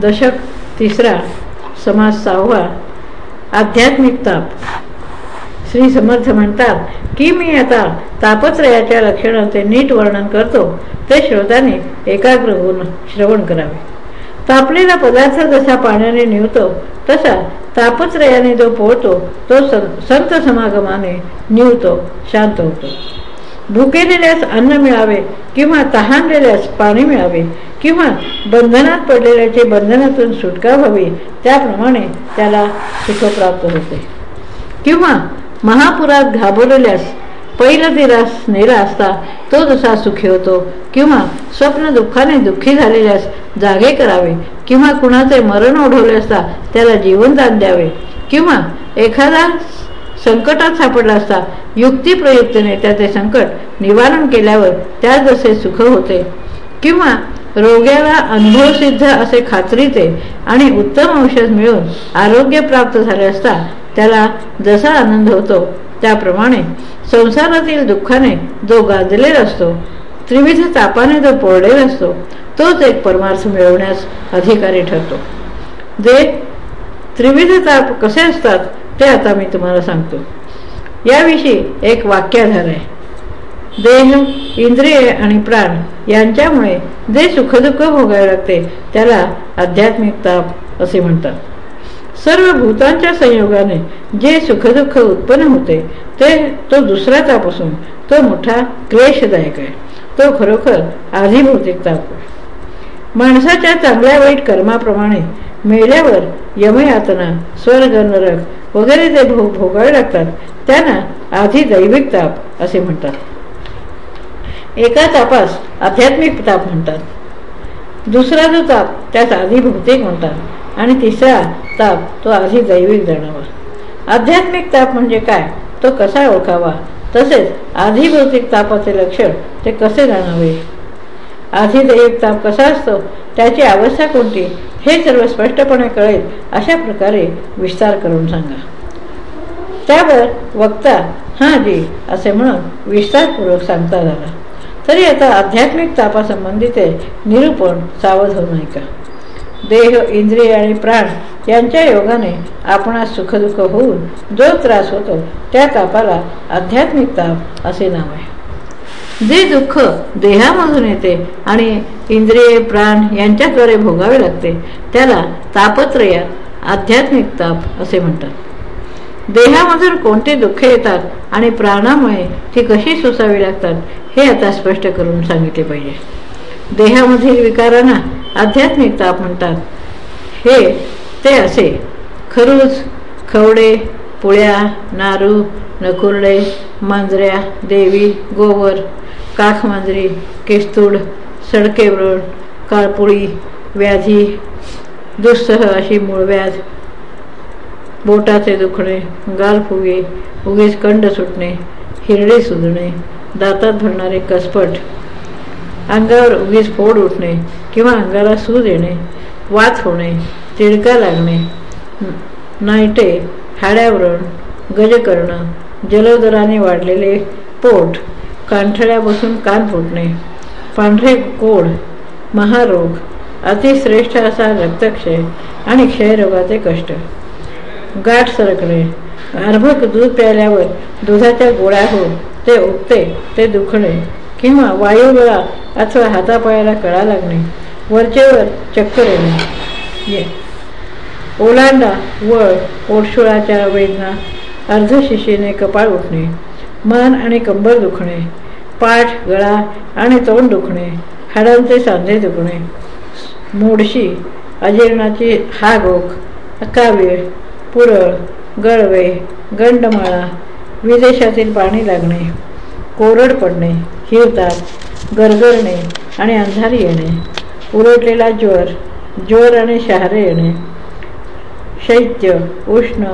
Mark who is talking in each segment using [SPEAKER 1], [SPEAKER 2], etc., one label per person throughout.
[SPEAKER 1] दशक तिसरा समाज सहावा आध्यात्मिक ताप. श्री समर्थ म्हणतात की मी आता तापत्रयाच्या लक्षणांचे नीट वर्णन करतो ते श्रोताने एकाग्र होऊन श्रवण करावे. तापलेला पदार्थ जसा पाण्याने निवतो तसा तापत्रयाने जो पोळतो तो संत समागमाने निवतो शांत होतो. भुकेलेल्यास अन्न मिळावे किंवा तहानलेल्यास पाणी मिळावे किंवा बंधनात पडलेल्याचे बंधनातून सुटका व्हावी त्याप्रमाणे त्याला सुख प्राप्त होते. किंवा महापुरात घाबरलेल्यास पहिलं दिलास नेला असता तो जसा सुखी होतो किंवा स्वप्न दुःखाने दुःखी झालेल्यास जागे करावे किंवा कुणाचे मरण ओढवले असता त्याला जीवनदान द्यावे किंवा एखादा संकटात सापडला असता युक्तिप्रयुक्तीने त्याचे संकट निवारण केल्यावर त्या जसे सुख होते किंवा रोग्याला अनुभवसिद्ध असे खात्रीचे आणि उत्तम औषध मिळून आरोग्य प्राप्त झाले असता त्याला जसा आनंद होतो त्याप्रमाणे संसारातील दुःखाने जो गाजलेला असतो त्रिविध तापाने जो पोळलेला असतो तोच एक परमार्थ मिळवण्यास अधिकारी ठरतो. जे त्रिविध ताप कसे असतात ते आता मी तुम्हाला सांगतो. याविषयी एक वाक्याधार आहे. देह इंद्रिय आणि प्राण यांच्यामुळे जे सुखदुःख भोगावे लागते त्याला आध्यात्मिक ताप असे म्हणतात. सर्व भूतांच्या संयोगाने जे सुखदुःख उत्पन्न होते ते तो दुसरा ताप असून तो मोठा क्लेशदायक आहे. तो खरोखर आधिभौतिक ताप माणसाच्या चांगल्या वाईट कर्माप्रमाणे मेल्यावर यमयातना स्वर्ग नरक वगैरे जे भो भोगावे लागतात त्यांना आधी दैविक ताप असे म्हणतात. एका तापास आध्यात्मिक ताप म्हणतात. दुसरा जो ताप त्यात आधी भौतिक म्हणतात. आणि तिसरा ताप तो आधी दैविक जाणावा. आध्यात्मिक ताप म्हणजे काय? तो कसा ओळखावा? तसेच आधी भौतिक तापाचे लक्षण ते कसे जाणावे? आधी ताप कसा असतो त्याची अवस्था कोणती हे सर्व स्पष्टपणे कळेल अशा प्रकारे विस्तार करून सांगा. त्यावर वक्ता हा जी असे म्हणून विस्तारपूर्वक सांगता झाला. तरी आता आध्यात्मिक तापासंबंधीचे निरूपण सावध होऊ नये का देह इंद्रिय आणि प्राण यांच्या योगाने आपणास सुखदुःख होऊन जो त्रास होतो त्या तापाला आध्यात्मिक ताप असे नाव आहे. जे दुःख देहामधून येते आणि इंद्रिय प्राण यांच्याद्वारे भोगावे लागते त्याला तापत्रया आध्यात्मिक ताप असे म्हणतात. देहामधून कोणते दुःख येतात आणि प्राणामुळे ती कशी सुसावी लागतात हे आता स्पष्ट करून सांगितले पाहिजे. देहामधील विकारांना आध्यात्मिक ताप म्हणतात. हे ते असे खरूज खवडे पुळ्या नारू नकुर्डे मांजऱ्या देवी गोवर काखमांजरी केस्तूड सडकेवरळ काळपुळी व्याधी दुस्सह अशी मूळव्याध बोटाचे दुखणे गाल फुगे उगीच कंड सुटणे हिरडे सुजणे दातात भरणारे कसपट. अंगावर उगीच फोड उठणे किंवा अंगाला सूज येणे वात होणे तिडका लागणे नायटे हाड्यावरण गजकर्ण जलोदराने वाढलेले पोट कांठळ्या बसून कान फुटणे पांढरे कोड महारोग अतिश्रेष्ठ असा रक्तक्षय आणि क्षयरोगाचे कष्ट. गाठ सरकणे अर्भक दूध प्यायल्यावर दुधाच्या गोळ्या होऊन ते उगते ते दुखणे किंवा वायुगळा अथवा हातापायाला कळा लागणे वरचेवर चक्कर येणे. ओलांडा वळ पोटशुळाच्या वेदना अर्धशिशीने कपाळ उठणे मान आणि कंबर दुखणे पाठ गळा आणि तोंड दुखणे हाडांचे सांधे दुखणे मोडशी अजीर्णाची हागोक कावीळ पुरळ गळवे गंडमाळा विदेशातील पाणी लागणे कोरड पडणे हिरतात गरगरणे आणि अंधारी येणे उलटलेला ज्वर ज्वर आणि शहारे येणे शैत्य उष्ण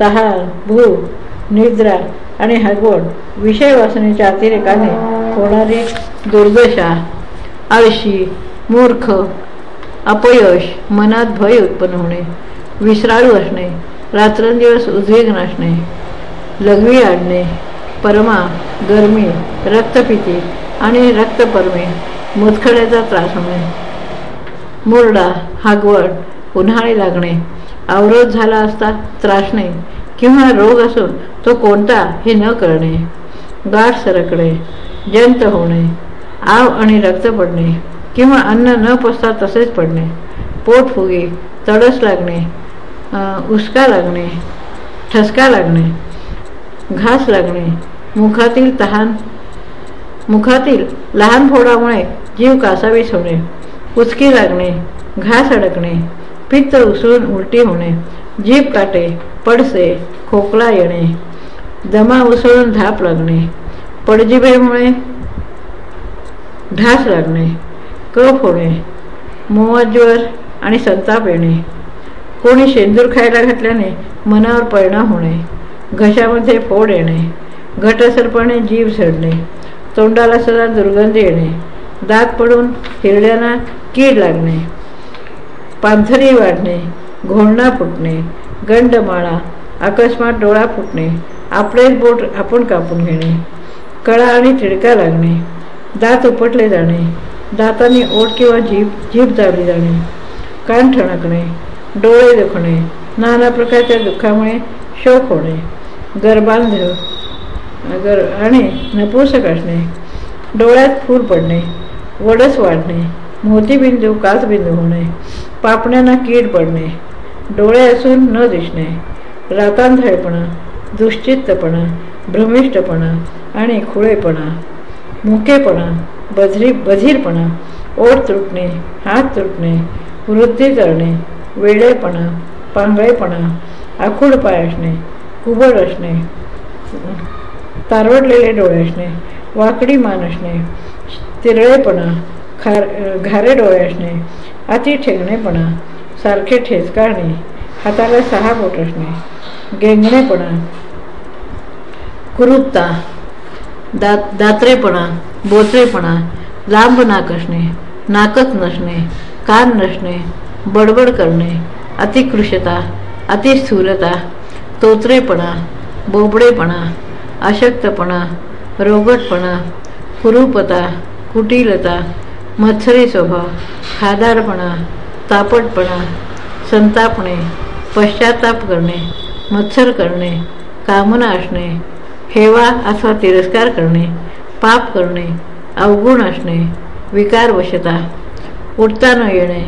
[SPEAKER 1] तहार भूक निद्रा आणि हगवण विषय वासनेच्या अतिरेकाने होणारी दुर्दशा आळशी मूर्ख अपयश मनात भय उत्पन्न होणे विसराळू असणे रात्रंदिवस उद्वेग असणे लघवी आणणे परमा गरमी रक्तपिती आणि रक्तपर्मे मुतखड्याचा त्रास होणे मुरडा हागवड उन्हाळे लागणे अवरोध झाला असता त्रासणे किंवा रोग असून तो कोणता हे न करणे गाठ सरकणे जंत होणे आव आणि रक्त पडणे किंवा अन्न न पसता तसेच पडणे. पोट फुगे तडस लागणे उसका लागणे ठसका लागणे घास लागणे. मुखातील तहान मुखातील लहान फोडामुळे जीव कासावीस होणे. उचकी लागणे घास अडकणे पित्त उसळून उलटी होणे जीभ काटे पडसे खोकला येणे दमा उसळून धाप लागणे पडजिभेमुळे ढास लागणे कफ होणे मोहज्वर आणि संताप येणे. कोणी शेंदूर खायला घातल्याने मनावर परिणाम होणे घशामध्ये फोड येणे घटसरपणे जीव झडणे तोंडाला सदा दुर्गंधी येणे दात पडून हिरड्यांना कीड लागणे पांथरी वाढणे घोळणा फुटणे गंडमाळा अकस्मात डोळा फुटणे आपलेच बोट आपण कापून घेणे कळा आणि तिडका लागणे दात उपटले जाणे दाताने ओठ किंवा जीभ जीभ दाबली जाणे कान ठणकणे डोळे दुखणे नाना प्रकारच्या दुःखामुळे शोक होणे गर्भांध गर आणि नपुसक असणे डोळ्यात फूल पडणे वडस वाढणे मोतीबिंदू काचबिंदू होणे पापण्यांना कीड पडणे डोळे असून न दिसणे रातांधळपणा दुश्चित्तपणा भ्रमिष्टपणा आणि खुळेपणा मुकेपणा बधरी बधीरपणा ओठ तुटणे हात तुटणे वृद्धी करणे वेडेपणा पांगळेपणा आखूड पाय असणे कुबड असणे तारवडलेले डोळे असणे वाकडी मान असणे तिरळेपणा खार घारे डोळे असणे अति ठेंगणेपणा सारखे ठेचकाळणे हाताला सहा बोट असणे गेंगणेपणा कुरुपता दात दात्रेपणा बोचरेपणा लांब नाक असणे नाकच नसणे कान नसणे बडबड करणे अतिकृशता अतिस्थूलता तोत्रेपणा बोबडेपणा अशक्तपणा रोगटपणा कुरूपता कुटिलता मत्सरी स्वभाव खादारपणा तापटपणा संतापणे पश्चाताप करणे मत्सर करणे कामना असणे हेवा अथवा तिरस्कार करणे पाप करणे अवगुण असणे विकारवशता उठता न येणे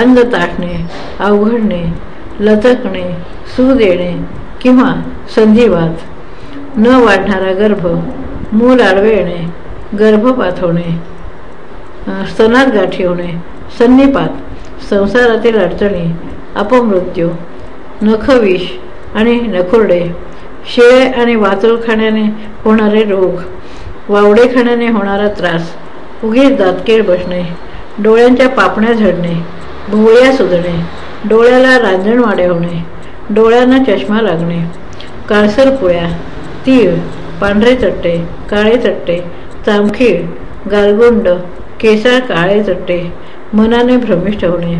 [SPEAKER 1] अंग ताटणे अवघडणे लचकणे सूद येणे किंवा संधिवात न वाढणारा गर्भ मूल आडवे येणे गर्भपात होणे स्तनात गाठी होणे संनिपात संसारातील अडचणी अपमृत्यू नखविष आणि नखुरडे शेळे आणि वातुळ खाण्याने होणारे रोग वावडे खाण्याने होणारा त्रास उगीच दातकीळ बसणे डोळ्यांच्या पापण्या झडणे भोवळ्या सुधणे डोळ्याला रांजणवाडे होणे डोळ्यांना चष्मा लागणे काळसर पुळ्या तीळ पांढरे चट्टे काळे चट्टे चामखीळ गालगुंड केसाळ काळे चट्टे मनाने भ्रमिष्ठ होणे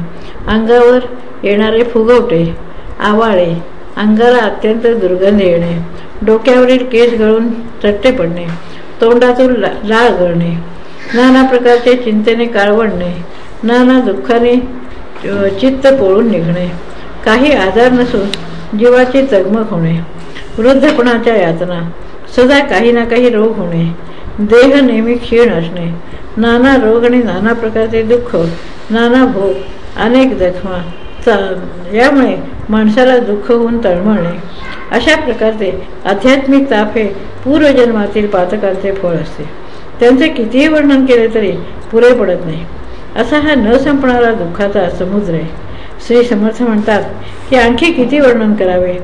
[SPEAKER 1] अंगावर येणारे फुगवटे आवाळे अंगाला अत्यंत दुर्गंध येणे डोक्यावरील केस गळून चट्टे पडणे तोंडातून ला लाळ गळणे नाना प्रकारचे चिंतेने काळवडणे नाना दुःखाने चित्त पोळून निघणे काही आजार नसून जीवाची चगमग होणे वृद्धपणाच्या यातना सदा काही ना काही रोग होणे देह नेहमी क्षीण असणे नाना रोग आणि नाना प्रकारचे दुःख नाना भोग अनेक जखमा यामुळे माणसाला दुःख होऊन तळमळणे. अशा प्रकारचे आध्यात्मिक ताप हे पूर्वजन्मातील पातकांचे फळ असते. त्यांचे कितीही वर्णन केले तरी पुरे पडत नाही. असा हा न संपणारा दुःखाचा समुद्र आहे. श्री समर्थ म्हणतात हे आणखी किती वर्णन करावे?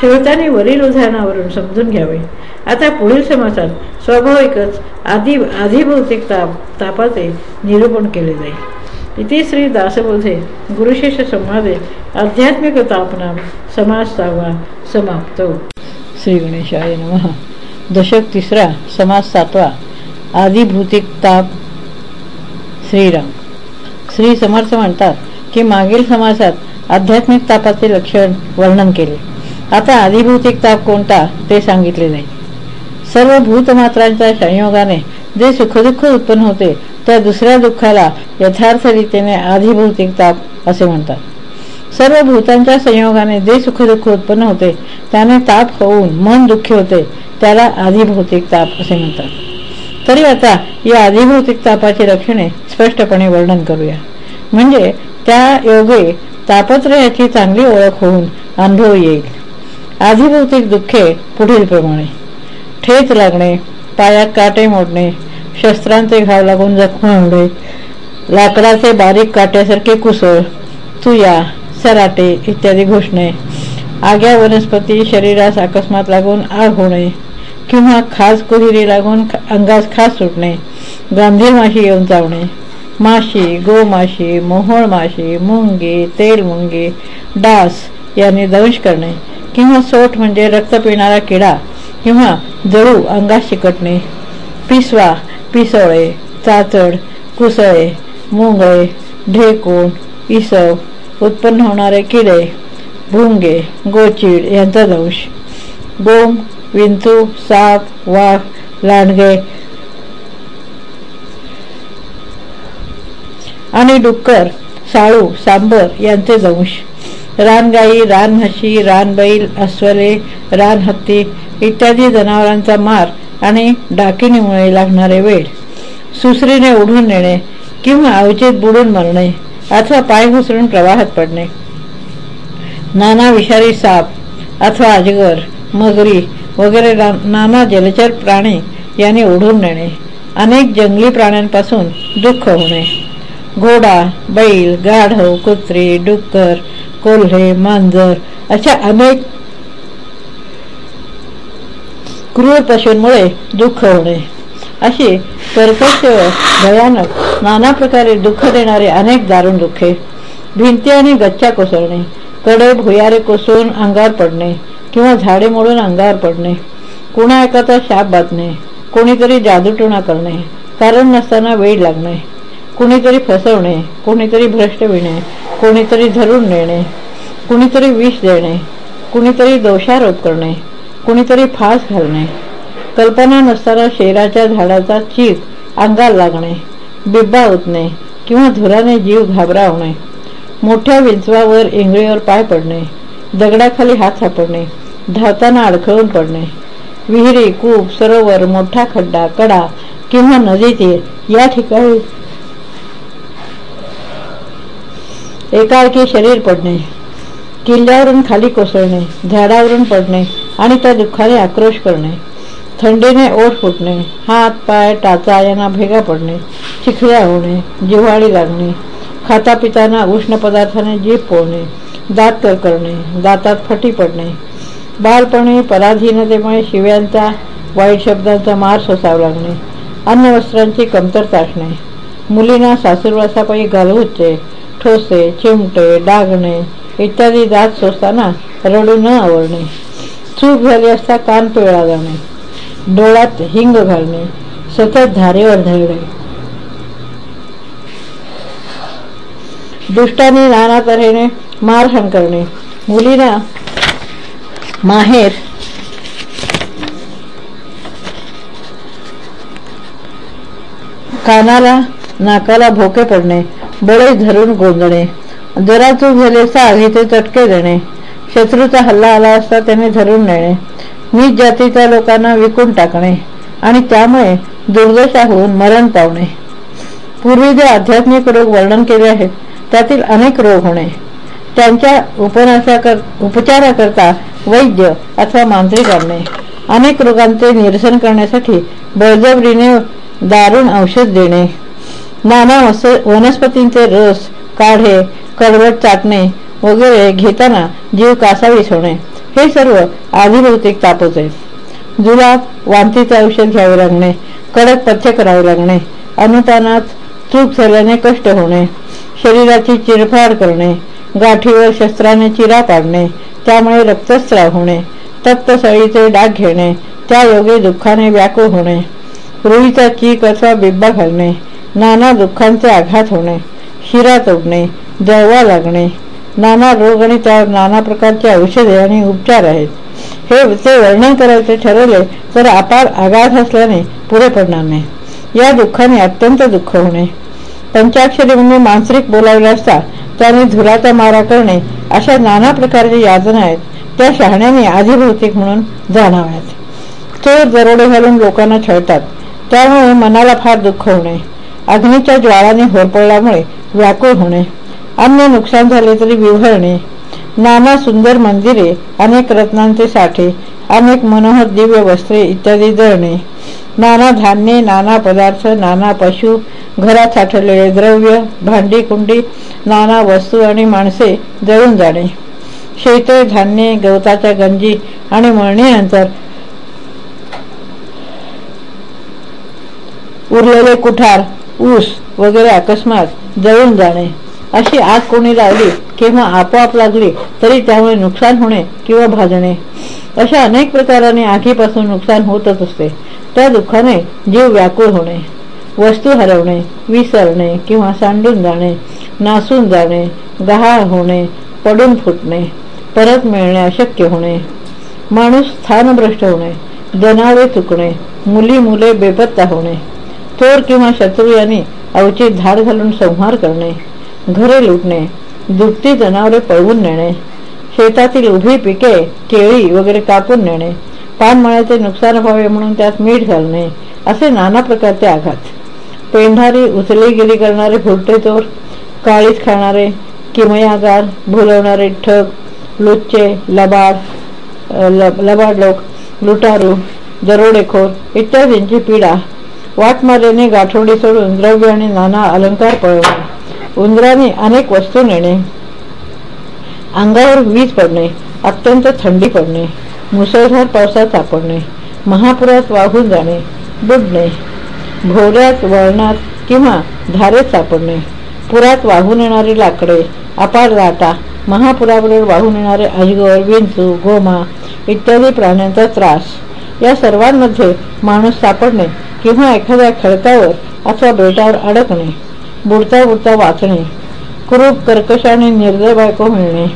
[SPEAKER 1] श्रोताने वरील उदाहरणावरून समजून घ्यावे. आता पुढील समासात स्वाभाविकच आधी आधीभौतिक ताप तापाचे निरूपण केले जाईल. इथे श्री दासबोधे गुरुशिष्य संवादे आध्यात्मिक तापनाम समास सहावा समाप्त. श्री गणेशाय नम. दशक तिसरा समास सातवा आधिभौतिक ताप श्रीराम. श्री समर्थ म्हणतात की मागील समासात आध्यात्मिक तापाचे लक्षण वर्णन केले. आता अधिभौतिक ताप कोणता ते सांगितले नाही. सर्व भूतमात्रांच्या संयोगाने जे सुखदुःख उत्पन्न होते त्या दुसऱ्या दुःखाला यथार्थ रीतीने आधिभौतिक ताप असे म्हणतात. सर्व भूतांच्या संयोगाने जे सुखदुःख उत्पन्न होते त्याने ताप होऊन मन दुःखी होते त्याला आधिभौतिक ताप असे म्हणतात. तरी आता या आधिभौतिक तापाची लक्षणे स्पष्टपणे वर्णन करूया. म्हणजे त्या योगे तापत्रयाची चांगली ओळख होऊन अनुभव येईल. आधिभौतिक दुःखे पुढीलप्रमाणे ठेच लागणे पायात काटे मोडणे शस्त्रांचे घाव लागून जखमा होणे लाकडाचे बारीक काट्यासारखे कुसळ तुया सराटे इत्यादी घोषणे आग्या वनस्पती शरीरास अकस्मात लागून आग होणे किंवा खास कुहिरी लागून अंगास खास सुटणे गांधीर माशी येऊन चावणे माशी गोमाशी मोहोळ माशी मुंगी तेल मुंगी डास यांनी दंश करणे किंवा सोठ म्हणजे रक्त पिणारा किडा किंवा जळू अंगात शिकटणे पिसवा पिसवळे चाचड कुसळे मुंगळे ढेकूण इसव उत्पन्न होणारे किडे भुंगे गोचीड यांचा दंश. गोम विंचू साप वाघ लांडगे आणि डुक्कर साळू सांबर यांचे दंश रानगाई रानम्हशी रानबैल अस्वले रानहत्ती इत्यादी जनावरांचा मार आणि डाकिणीमुळे लागणारे वेळ सुसरीने उडून नेणे किंवा अवचित बुडून मरणे अथवा पाय घुसरून प्रवाहात पडणे. नाना विषारी साप अथवा अजगर मगरी वगैरे नाना जलचर प्राणी यांनी ओढून नेणे. अनेक जंगली प्राण्यांपासून दुःख होणे. घोडा बैल गाढव कुत्री डुक्कर कोल्हे मांजर अशा अनेक क्रूर पशूंमुळे दुःख होणे. अशी कर्कश भयानक नाना प्रकारे दुःख देणारे अनेक दारुण दुःखे. भिंती आणि गच्च्या कोसळणे कडे भुयारे कोसळून अंगावर पडणे किंवा झाडे मोडून अंगावर पडणे कुणा एकाचा शाप बातणे कोणीतरी जादूटोणा करणे कारण नसताना वेळ लागणे. कुणीतरी फसवणे कोणीतरी भ्रष्ट विणे कोणीतरी धरून नेणे कुणीतरी विष देणे कुणीतरी दोषारोप करणे कुणीतरी फास घालणे. कल्पना नसताना शेराच्या झाडाचा चीक अंगाला लागणे बिब्बा उतणे किंवा धुराने जीव घाबरावणे मोठ्या विंचवावर इंगळीवर पाय पडणे दगडाखाली हात सापडणे धावताना अडखळून पडणे. विहिरी कूप सरोवर मोठा खड्डा कडा किंवा नदीतील या ठिकाणी एकाएकी शरीर पडणे किल्ल्यावरून खाली कोसळणे झाडावरून पडणे आणि त्या दुःखाने आक्रोश करणे थंडीने ओठ फुटणे हात पाय टाचा यांना भेगा पडणे चिखल्या होणे जिव्हाळी लागणे खाता पिताना उष्ण पदार्थाने जीभ पोळणे दात करणे दातात फटी पडणे बालपणी पराधीनतेमुळे शिव्यांचा वाईट शब्दांचा मार सोसावा लागणे अन्न वस्त्रांची कमतरता असणे मुलींना सासूरवासापायी घालवूचे ठोसे चिमटे डागणे इत्यादी दात सोसताना रडू न आवडणे. चूक झाली असता कान पिळा जाणे. डोळ्यात हिंग घालणे. सतत धारेवर धरणे. दुष्टांनी नाना तऱ्हेने मारहाण करणे. मुलींना माहेर कानाला नाकाला भोके पडणे बळे धरून गोंदणे. जरा चूक झाले साग इथे चटके देणे. शत्रूचा हल्ला आला असता त्याने धरून नेणे. नीच जातीच्या लोकांना विकून टाकणे आणि त्यामुळे दुर्दशा होऊन मरण पावणे. पूर्वी जे आध्यात्मिक रोग वर्णन केले आहेत त्यातील अनेक रोग होणे. त्यांच्या उपनाशाकर उपचाराकरता वैद्य अथवा मांत्रिक आणणे अनेक रोगांचे निरसन करण्यासाठी बळजबरीने दारुण औषध देणे. नाना वनस्पतींचे रस काढे कडवट चाटणे वगैरे घेताना जीव कासावीस होणे हे सर्व आधीभौतिक तापच. आहेत जुलाब वांतीचे औषध घ्यावे लागणे. कडक पथ्य करावे लागणे. अनुदानात चूक झाल्याने कष्ट होणे. शरीराची चिरफाड करणे. गाठीवर शस्त्राने चिरा पाडणे. त्यामुळे रक्तस्राव होणे. तप्त सळीचे डाग घेणे. त्या योगे दुःखाने व्याकुळ होणे. रुईचा चीक अथवा बिब्बा घालणे नाना दुःखांचे आघात होणे शिरा तोडणे जळवा लागणे नाना रोग आणि त्या नाना प्रकारचे औषधे आणि उपचार आहेत. हे ते वर्णन करायचे ठरवले तर अपार आघात असल्याने पुढे पडणार नाही. या दुःखाने अत्यंत दुःख होणे. पंचाक्षरी म्हणजे मांसरिक बोलावले असता त्याने धुराचा मारा करणे अशा नाना प्रकारच्या यातना आहेत. त्या शहाण्याने आधीभौतिक म्हणून जाणाव्यात. चोर दरोडे घालून लोकांना छळतात. त्यामुळे मनाला फार दुःख होणे अग्नीच्या ज्वाळाने होरपळल्यामुळे व्याकुळ होणे अन्य नुकसान झाले तरी विव्हळणे नाना सुंदर मंदिरे अनेक रत्नांचे साठे अनेक मनोहर दिव्य वस्त्रे इत्यादी जळणे नाना धान्ये नाना पदार्थ नाना पशु घरात साठवलेले द्रव्य भांडी कुंडी नाना वस्तू आणि माणसे जळून जाणे. शेते धान्ये गवताच्या गंजी आणि मळणीनंतर उरलेले कुठार ऊस वगैरे अकस्मात जळून जाणे. अशी आग कोणी लावली किंवा आपोआप लागली तरी त्यामुळे नुकसान होणे किंवा भाजणे. अशा अनेक प्रकाराने आगीपासून नुकसान होतच असते. त्या दुःखाने जीव व्याकुळ होणे वस्तू हरवणे विसरणे किंवा सांडून जाणे नासून जाणे गहाळ होणे पडून फुटणे परत मिळणे अशक्य होणे. माणूस स्थानभ्रष्ट होणे जनावरे चुकणे मुली मुले बेपत्ता होणे. चोर किंवा शत्रू यांनी अवचित धाड घालून संहार करणे घरे लुटणे दुभती जनावरे पळवून नेणे शेतातील उभी पिके केळी वगैरे कापून नेणे पानमळ्याचे नुकसान व्हावे म्हणून त्यात मीठ घालणे असे नाना प्रकारचे आघात. पेंढारी उचलेगिरी करणारे भुरटे चोर काळीच खाणारे किमयागार भुलवणारे ठग लुच्चे लबाड लबाड लोक लुटारू दरोडेखोर इत्यादींची पीडा वाटमारेने गाठोडी सोडून द्रव्य आणि नाना अलंकार पळवणे उंदराने अनेक वस्तू नेणे. अंगावर वीज पडणे. अत्यंत थंडी पडणे. मुसळधार पावसात सापडणे. महापुरात वाहून जाणे. बुडणे भोवऱ्यात वळणात किंवा धारेत सापडणे. पुरात वाहून येणारी लाकडे अपार लाटा महापुराबरोबर वाहून येणारे अजगर विंचू गोमा इत्यादी प्राण्यांचा त्रास. या सर्वांमध्ये माणूस सापडणे किंवा एखाद्या खडकावर अथवा बेटावर अडकणे बुडता बुडता वाचणे कुरूप कर्कशाने निर्दय बायको मिळणे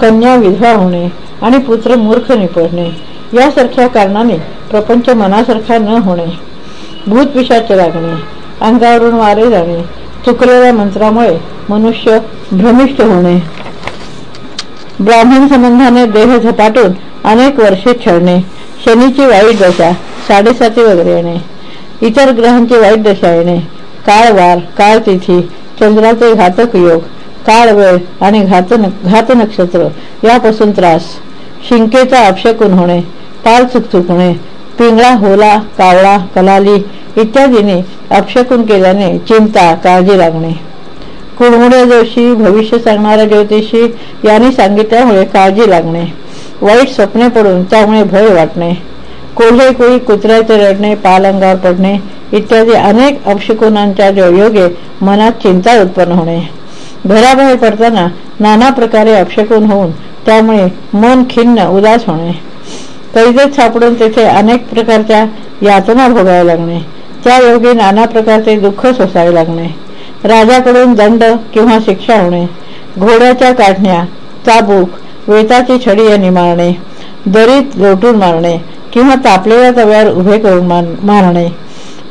[SPEAKER 1] कन्या विधवा होणे आणि पुत्र मूर्ख निपडणे यासारख्या कारणाने प्रपंच मनासारखा न होणे भूतपिशाचे लागणे अंगावरून वारे जाणे चुकलेल्या मंत्रामुळे मनुष्य भ्रमिष्ठ होणे. ब्राह्मण संबंधाने देह झपाटून अनेक वर्षे छळणे शनीची वाईट दशा साडेसाती वगैरे येणे. इतर ग्रहांची वाईट दशा येणे. काळ वार काळ तिथी चंद्राचे घातक योग काळ वेळ आणि घात घात नक्षत्र यापासून त्रास. शिंकेचा अपशकून होणे पाल होणे पिंगळा होला कावळा कलाली इत्यादीने अपशकून केल्याने चिंता काळजी लागणे. कुडमुड्या जोशी भविष्य सांगणाऱ्या ज्योतिषी यांनी सांगितल्यामुळे काळजी लागणे. वाईट स्वप्ने पडून त्यामुळे भय वाटणे. कोल्हे कोळी कुत्र्याचे रडणे पालंगावर पडणे इत्यादी अनेक अपशकुनांच्या योगे मनात चिंता उत्पन्न होणे. घराबाहेर पडताना नाना प्रकारे अपशकून होऊन त्यामुळे मन खिन्न उदास होणे. कैदेत सापडून तेथे अनेक प्रकारच्या यातना भोगाव्या लागणे. त्या योगी नाना प्रकारचे दुःख सोसावे लागणे. राजाकडून दंड किंवा शिक्षा होणे. घोड्याच्या काढण्या चाबूक वेताची छडी यांनी मारणे दरीत लोटून मारणे. किंवा तापलेल्या तव्यावर उभे करून मारणे.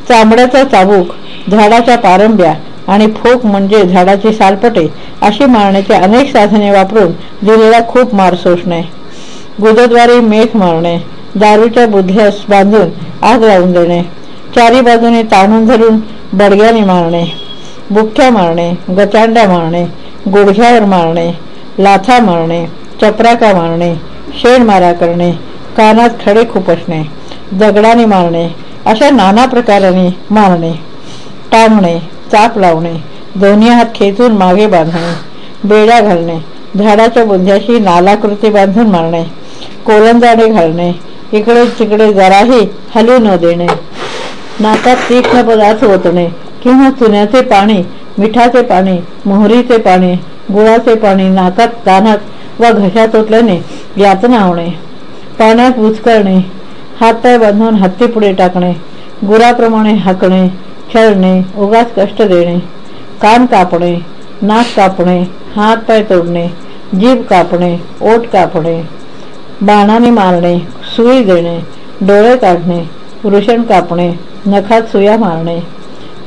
[SPEAKER 1] चांबड्याचा चाबूक झाडाच्या पारंब्या आणि फोक म्हणजे झाडाची सालपटे अशी मारण्याचे अनेक साधने वापरून दिलेला खूप मार सोसणे गुदद्वारे मेघ मारणे दारूच्या बुद्ध्यास बांधून आग लावून देणे चारी बाजूने ताणून धरून बडग्याने मारणे बुख्या मारणे गचांड्या मारणे गुडघ्यावर मारणे लाथा मारणे चपराका मारणे शेण मारा करणे कानात खडे खुपसणे दगडाने मारणे अशा नाना प्रकाराने मारणे टांगणे चाप लावणे दोन्ही हात खेचून मागे बांधणे बेड्या घालणे झाडाच्या बुंध्याशी नालाकृती बांधून मारणे कोलंदाडे घालणे इकडे तिकडे जराही हलू न देणे नाकात तीक्ष्ण पदार्थ ओतणे किंवा चुन्याचे पाणी मिठाचे पाणी मोहरीचे पाणी गुळाचे पाणी नाकात कानात व घशात ओतल्याने यातना होणे. पाण्यात उचकळणे हातपाय बांधून हत्ती पुढे टाकणे गुराप्रमाणे हाकणे खेळणे उगाच कष्ट देणे कान कापणे नाक कापणे हात पाय तोडणे जीभ कापणे ओठ कापणे बाणाने मारणे सुई देणे डोळे काढणे वृषण कापणे नखात सुया मारणे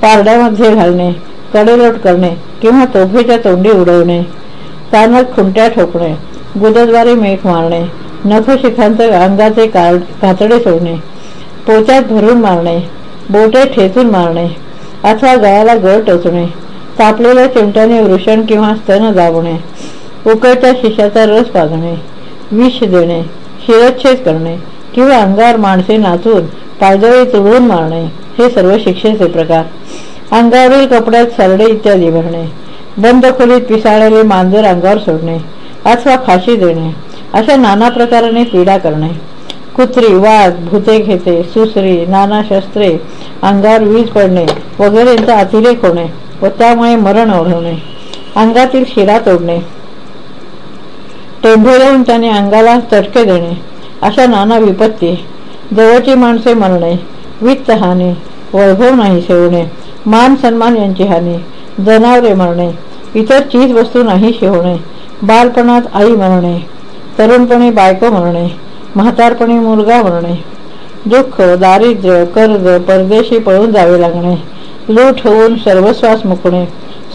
[SPEAKER 1] पारड्यामध्ये घालणे कडेलोट करणे किंवा तोफेच्या तोंडी उडवणे कानात खुंट्या ठोकणे गुदद्वारे मेघ मारणे नखशिखांत अंगाचे कातडे सोडणे पोचात भरून मारणे बोटे ठेचून मारणे अथवा गळ्याला गळ टोचणे तापलेल्या चिमट्याने वृषण किंवा स्तन दाबणे उकळत्या शिशाचा रस पाजणे विष देणे शिरच्छेद करणे किंवा अंगावर माणसे नाचून पायदळी तुडवून मारणे हे सर्व शिक्षेचे प्रकार. अंगावरील कपड्यात सरडे इत्यादी भरणे बंद खोलीत पिसाळलेले मांजर अंगावर सोडणे अथवा फाशी देणे अशा नाना प्रकाराने पीडा करणे. कुत्री वाघ भूते घेते सुसरी नाना शस्त्रे अंगावर वीज पडणे वगैरेंचा अतिरेक होणे व त्यामुळे मरण ओढवणे. अंगातील शिरा तोडणे. टेंभे देऊन त्याने अंगाला चटके देणे. अशा नाना विपत्ती. जवळची माणसे मरणे. वित्त हानी. वैभव नाही सेवणे मान सन्मान यांची हानी. जनावरे मरणे. इतर चीज वस्तू नाही शिवणे. बालपणात आई मरणे. तरुणपणी बायको म्हणणे म्हातारपणी मुलगा म्हणणे दुःख दारिद्र्य कर्ज परदेशी पळून जावे लागणे लूट होऊन सर्वस्वास मुकणे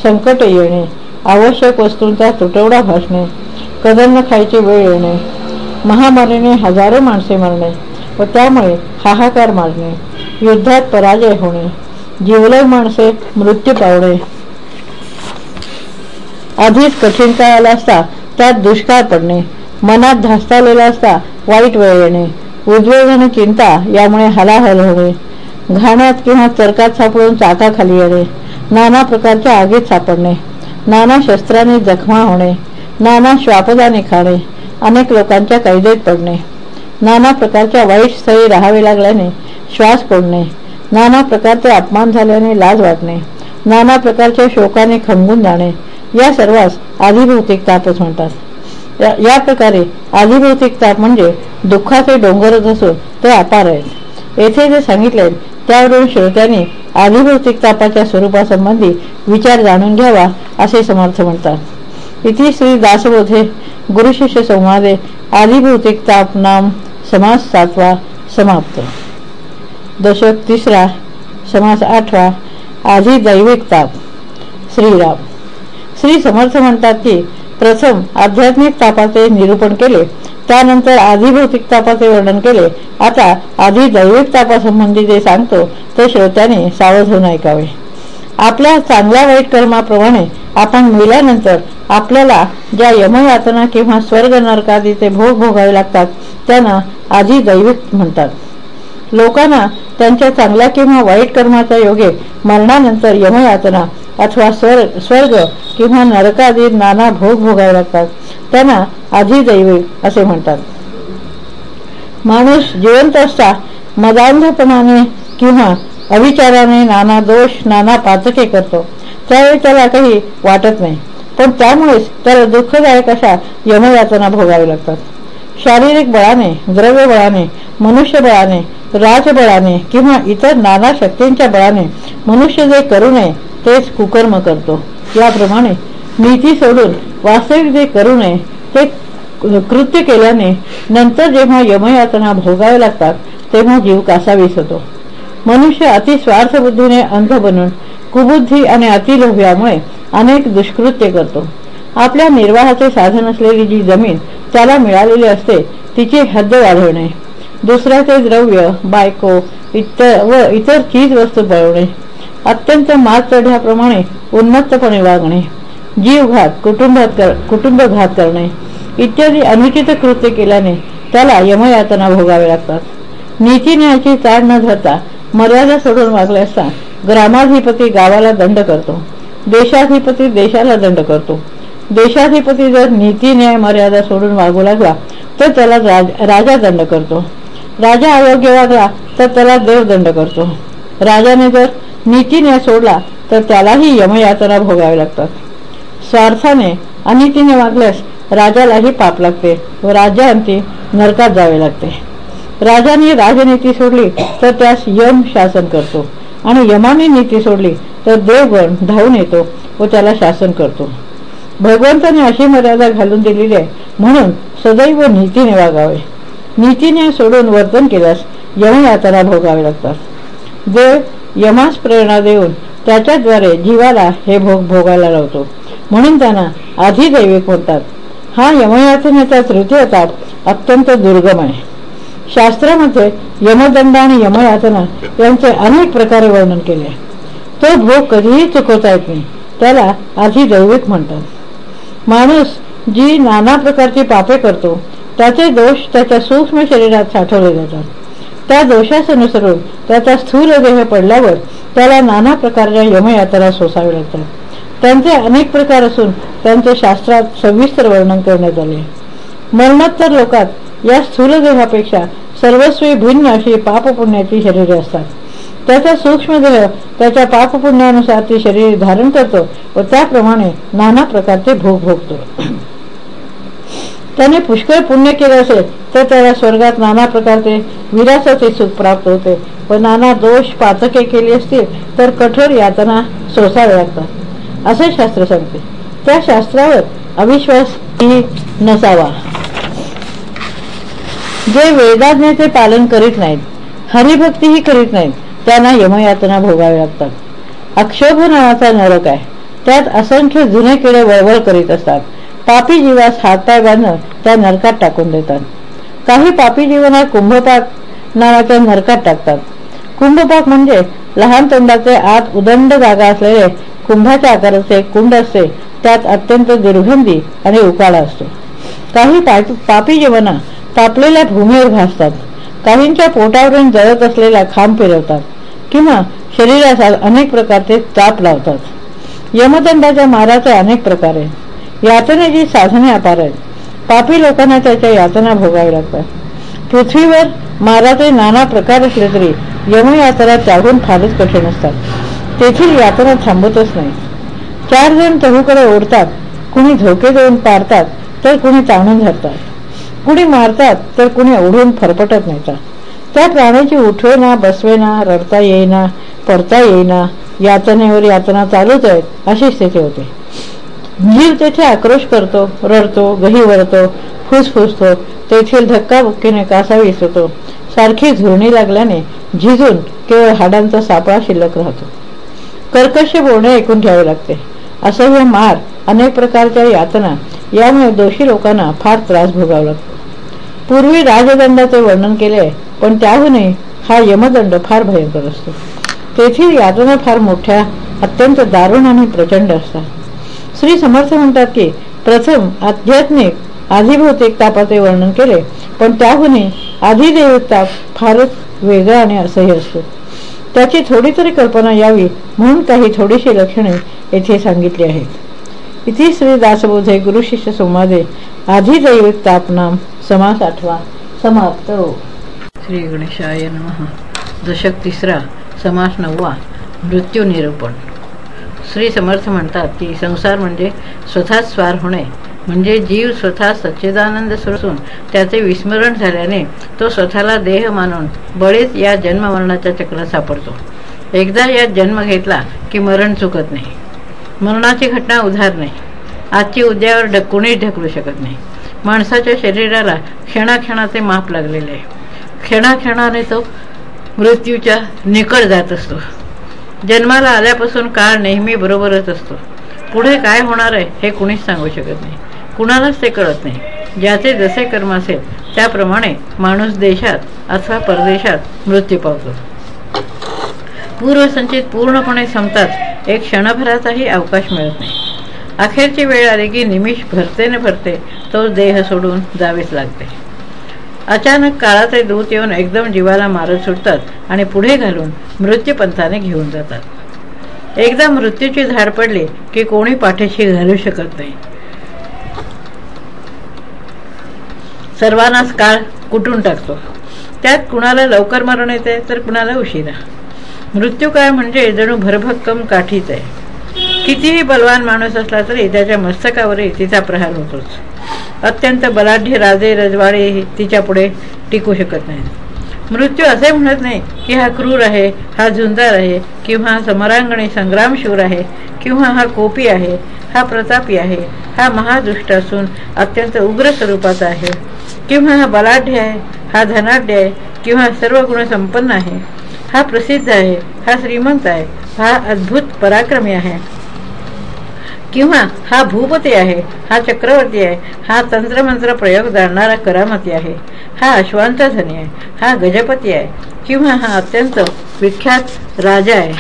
[SPEAKER 1] संकट येणे आवश्यक वस्तूंचा तुटवडा भासणे कदंग खायची वेळ येणे महामारीने हजारो माणसे मरणे व त्यामुळे हाहाकार मारणे युद्धात पराजय होणे जीवलग माणसे मृत्यू पावणे. आधीच कठीण काळ आला असता त्यात दुष्काळ पडणे. मनात धास्तालेला असता वाईट वेळ येणे. उद्वेग आणि चिंता यामुळे हलाहल होणे. घाण्यात किंवा चरकात सापडून चाकाखाली येणे. नाना प्रकारच्या आगीत सापडणे. नाना शस्त्राने जखमा होणे. नाना श्वापदाने खाणे. अनेक लोकांच्या कैदेत पडणे. नाना प्रकारच्या वाईट स्थळी राहावे लागल्याने श्वास पडणे नाना प्रकारचे अपमान झाल्याने लाज वाटणे. नाना प्रकारच्या शोकाने खंगून जाणे. या सर्वांस आधिभौतिक तापच म्हणतात. या प्रकारे आधिभौतिक ताप म्हणजे दुःखाचे डोंगरच असून ते अपार आहेत. येथे जे सांगितले त्यावरून श्रोत्यांनी आधिभौतिक तापाच्या स्वरूपासंबंधी विचार जाणून घ्यावा असे समर्थ म्हणतात. इथे श्री दासबोधे गुरुशिष्य संवादे आधिभौतिक ताप नाम समास सातवा समाप्त. दशक तिसरा समास आठवा आधी दैविक ताप. श्रीराम. श्री समर्थ म्हणतात की प्रथम आध्यात्मिक तापाचे निरूपण केले त्यानंतर आधी तापाचे वर्णन केले. आता आधी दैविक तापासंबंधी जे सांगतो ते श्रोत्याने सावध होऊन ऐकावे. आपल्या चांगल्या वाईट कर्माप्रमाणे आपण मिल्यानंतर आपल्याला ज्या यमयातना किंवा स्वर्ग नरकादीचे भोग भोगावे लागतात त्यांना आधी दैविक म्हणतात. लोकांना त्यांच्या चांगल्या किंवा वाईट कर्माच्या योगे मरणानंतर यमयातना अथवा स्वर स्वर्ग किंवा नरकादी नाना भोग भोगावे लागतात. त्यांना अधिदैविक असे म्हणतात. माणूस जिवंत असता मदांधपणाने किंवा अविचाराने नाना दोष नाना पाचके करतो. त्यावेळी त्याला काही वाटत नाही. पण त्यामुळेच त्याला दुःखदायक अशा यमयातना भोगावे लागतात. शारीरिक बळाने द्रव्यबळाने मनुष्यबळाने राजबळाने किंवा इतर नाना शक्तींच्या बळाने मनुष्य जे करू नये तेच कुकर्म करतो. याप्रमाणे नीती सोडून वास्तविक जे करू नये ते कृत्य केल्याने नंतर जेव्हा यमयातना भोगावे लागतात तेव्हा जीव कासावीस होतो मनुष्य अति स्वार्थ बुद्धीने अंध बनून कुबुद्धी आणि अतिलोभ्यामुळे अनेक दुष्कृत्य करतो. आपल्या निर्वाहाचे साधन असलेली जी जमीन त्याला मिळालेली असते तिची हद्द वाढवणे. दुसऱ्याचे द्रव्य बायको इतर व इतर चीज वस्तू पळवणे. अत्यंत मात चढ्याप्रमाणे उन्मत्तपणे वागणे जीवघात कुटुंबात कुटुंबघात करणे इत्यादी अनुचित कृत्य केल्याने त्याला यमयातना भोगावे लागतात. नीतीन्यायाची न्यायाची न धरता मर्यादा सोडून वागले असता ग्रामाधिपती गावाला दंड करतो देशाधिपती देशाला दंड करतो. देशाधिपती जर नीती न्याय मर्यादा सोडून वागू लागला तर त्याला राजा दंड करतो. राजा अयोग्य वागला तर त्याला देव दंड करतो. राजाने जर नीतीने सोडला तर त्यालाही यमयातना भोगावे लागतात. स्वार्थाने अनितीने वागल्यास राजालाही पाप लागते व राज्यांती नरकात जावे लागते. राजाने राजनीती सोडली तर त्यास यम शासन करतो आणि यमाने नीती सोडली तर देवगण धावून येतो व त्याला शासन करतो. भगवंताने अशी मर्यादा घालून दिलेली आहे म्हणून सदैव नीतीने वागावे. नीतीने सोडून वर्तन केल्यास यमयातना भोगावे लागतात. देव यमास प्रेरणा देऊन त्याच्याद्वारे जीवाला हे भोग भोगायला लावतो. म्हणून त्यांना अधिदैविक म्हणतात हा यमयातनेचा तृतीय ताप अत्यंत दुर्गम आहे. शास्त्रामध्ये यमदंड आणि यमयातना यांचे अनेक प्रकारे वर्णन केले. तो भोग कधीही चुकवता येत नाही त्याला अधिदैविक म्हणतात. माणूस जी नाना प्रकारची पापे करतो त्याचे दोष त्याच्या सूक्ष्म शरीरात साठवले जातात. त्या दोषास अनुसरून त्याचा स्थूल देह पडल्यावर त्याला नाना प्रकारच्या यमयात्रा सोसावे लागतात. त्यांचे अनेक प्रकार असून त्यांचे शास्त्रात सविस्तर वर्णन करण्यात आले. मरणोत्तर लोकात या स्थूल देहापेक्षा सर्वस्वी भिन्न अशी पापपुण्याची शरीरे असतात. त्याचा सूक्ष्मदेह त्याच्या त्याच्या पापपुण्यानुसार ती शरीर धारण करतो व त्याप्रमाणे नाना प्रकारचे भोग भोगतो. त्याने पुष्कळ पुण्य केले असेल तर त्याला स्वर्गात नाना प्रकारचे विरासाचे सुख प्राप्त होते. व नाना दोष पातके केली असतील तर कठोर यातना सोसावे लागतात. असे शास्त्र सांगते. त्या शास्त्रावर अविश्वास नसावा. जे वेदाज्ञेचे पालन करीत नाहीत हरिभक्तीही करीत नाहीत त्यांना यमयातना भोगाव्या लागतात. अक्षोभ नावाचा नरक आहे. त्यात असंख्य जुने किडे वळवळ करीत असतात. पापी जीवास हातपाय बांधून त्या नरकात टाकून देतात. काही पापी जीवना कुंभपाक नावाच्या नरकात टाकतात. कुंभपाक म्हणजे लहान तोंडाचे आत उदंड जागा असलेले कुंभाच्या आकाराचे कुंड असते. त्यात अत्यंत दुर्गंधी आणि उकाळा असतो. काही पापी जीवना तापलेल्या भूमीवर भासतात. काहींच्या पोटावरून जळत असलेला खांब फिरवतात किंवा शरीरास अनेक प्रकारचे ताप लावतात. यमदंडाच्या माराचे अनेक प्रकार आहेत. यातनेची साधने अपार आहेत पापी लोकांना त्याच्या यातना भोगाव्या लागतात. पृथ्वीवर माराचे नाना प्रकार असले तरी यमयात्रा त्याहून फारच कठीण असतात. तेथील यातना थांबतच नाही. चार जण तहूकडे ओढतात कुणी धोके देऊन पारतात तर कुणी ताणून धरतात. कुणी मारतात तर कुणी ओढून फरफटत नेतात. त्या प्राण्याची उठवेना बसवेना रडता येईना पडता येईना यातनेवर यातना चालूच आहेत अशी स्थिती होते. जीव तेथे आक्रोश करतो रडतो गही वरतो फुसफुसतो तेथील धक्काबुक्कीने कासा विसरतो सारखी झुरणी लागल्याने झिजून केवळ हाडांचा सापळा शिल्लक राहतो. कर्कश बोलणे ऐकून घ्यावे लागते. असह्य मार अनेक प्रकारच्या यातना यामुळे दोषी लोकांना फार त्रास भोगावा लागतो. पूर्वी राजदंडाचे वर्णन केले पण त्याहूनही हा यमदंड फार भयंकर असतो. तेथील यातना फार मोठ्या अत्यंत दारुण आणि प्रचंड असतात. श्री समर्थ म्हणतात की प्रथम आध्यात्मिक आधिभौतिक तापाचे वर्णन केले पण त्याहूनही आधिदैविक ताप फारच वेगळा आणि असह्य असतो. त्याची थोडी तरी कल्पना यावी म्हणून काही थोडीशी लक्षणे येथे सांगितली आहेत. इथे श्री दासबोधे गुरुशिष्य संवादे आधिदैविक ताप नाम समास आठवा समाप्त हो. श्री गणेशाय नम. दशक तिसरा समास नववा मृत्यू निरूपण श्री समर्थ म्हणतात की संसार म्हणजे स्वतःच स्वार होणे. म्हणजे जीव स्वतः सच्चिदानंद सोडून त्याचे विस्मरण झाल्याने तो स्वतःला देह मानून बळीच या जन्ममरणाच्या चक्रात सापडतो. एकदा यात जन्म घेतला की मरण चुकत नाही. मरणाची घटना उधार नाही. आजची उद्यावर ढ कोणीच ढकलू शकत नाही. माणसाच्या शरीराला क्षणाक्षणाचे माप लागलेले आहे. क्षणाक्षणाने तो मृत्यूच्या निकड जात असतो. जन्माला आल्यापासून काळ नेहमी बरोबरच असतो. पुढे काय होणार आहे हे कुणीच सांगू शकत नाही. कुणालाच ते कळत नाही. ज्याचे जसे कर्म असेल त्याप्रमाणे माणूस देशात अथवा परदेशात मृत्यू पावतो. पूर्वसंचित पूर्णपणे संपताच एक क्षणभराचाही अवकाश मिळत नाही. अखेरची वेळ आली की निमिष भरते न भरते तो देह सोडून जावेच लागते. अचानक काळाचे दूत येऊन एकदम जीवाला मारत सुटतात आणि पुढे घालून मृत्यूपंथाने घेऊन जातात. एकदा मृत्यूची झाड पडली की कोणी पाठीशी घालू शकत नाही. सर्वांनाच काळ कुटून टाकतो. त्यात कुणाला लवकर मरण येते तर कुणाला उशिरा. मृत्यू काय म्हणजे जणू भरभक्कम काठीच आहे. कितीही बलवान माणूस असला तरी त्याच्या मस्तकावरही तिचा प्रहार होतोच. अत्यंत बलाढ्य राजे रजवाडे तिच्या पुढे टिकू शकत नाहीत. मृत्यू असे म्हणत नाही की हा क्रूर आहे हा झुंजार आहे किंवा हा समरांगणी संग्रामशूर आहे किंवा हा कोपी आहे हा प्रतापी आहे हा महादुष्ट असून अत्यंत उग्र स्वरूपाचा आहे किंवा हा बलाढ्य आहे हा धनाढ्य आहे किंवा सर्व गुण संपन्न आहे हा प्रसिद्ध आहे हा श्रीमंत आहे हा अद्भुत पराक्रमी आहे. किंवा हा भूपती आहे हा चक्रवर्ती आहे हा तंत्रमंत्र प्रयोग जाणणारा करामती आहे हा अश्वांतधनी आहे हा गजपती आहे किंवा हा अत्यंत विख्यात राजा आहे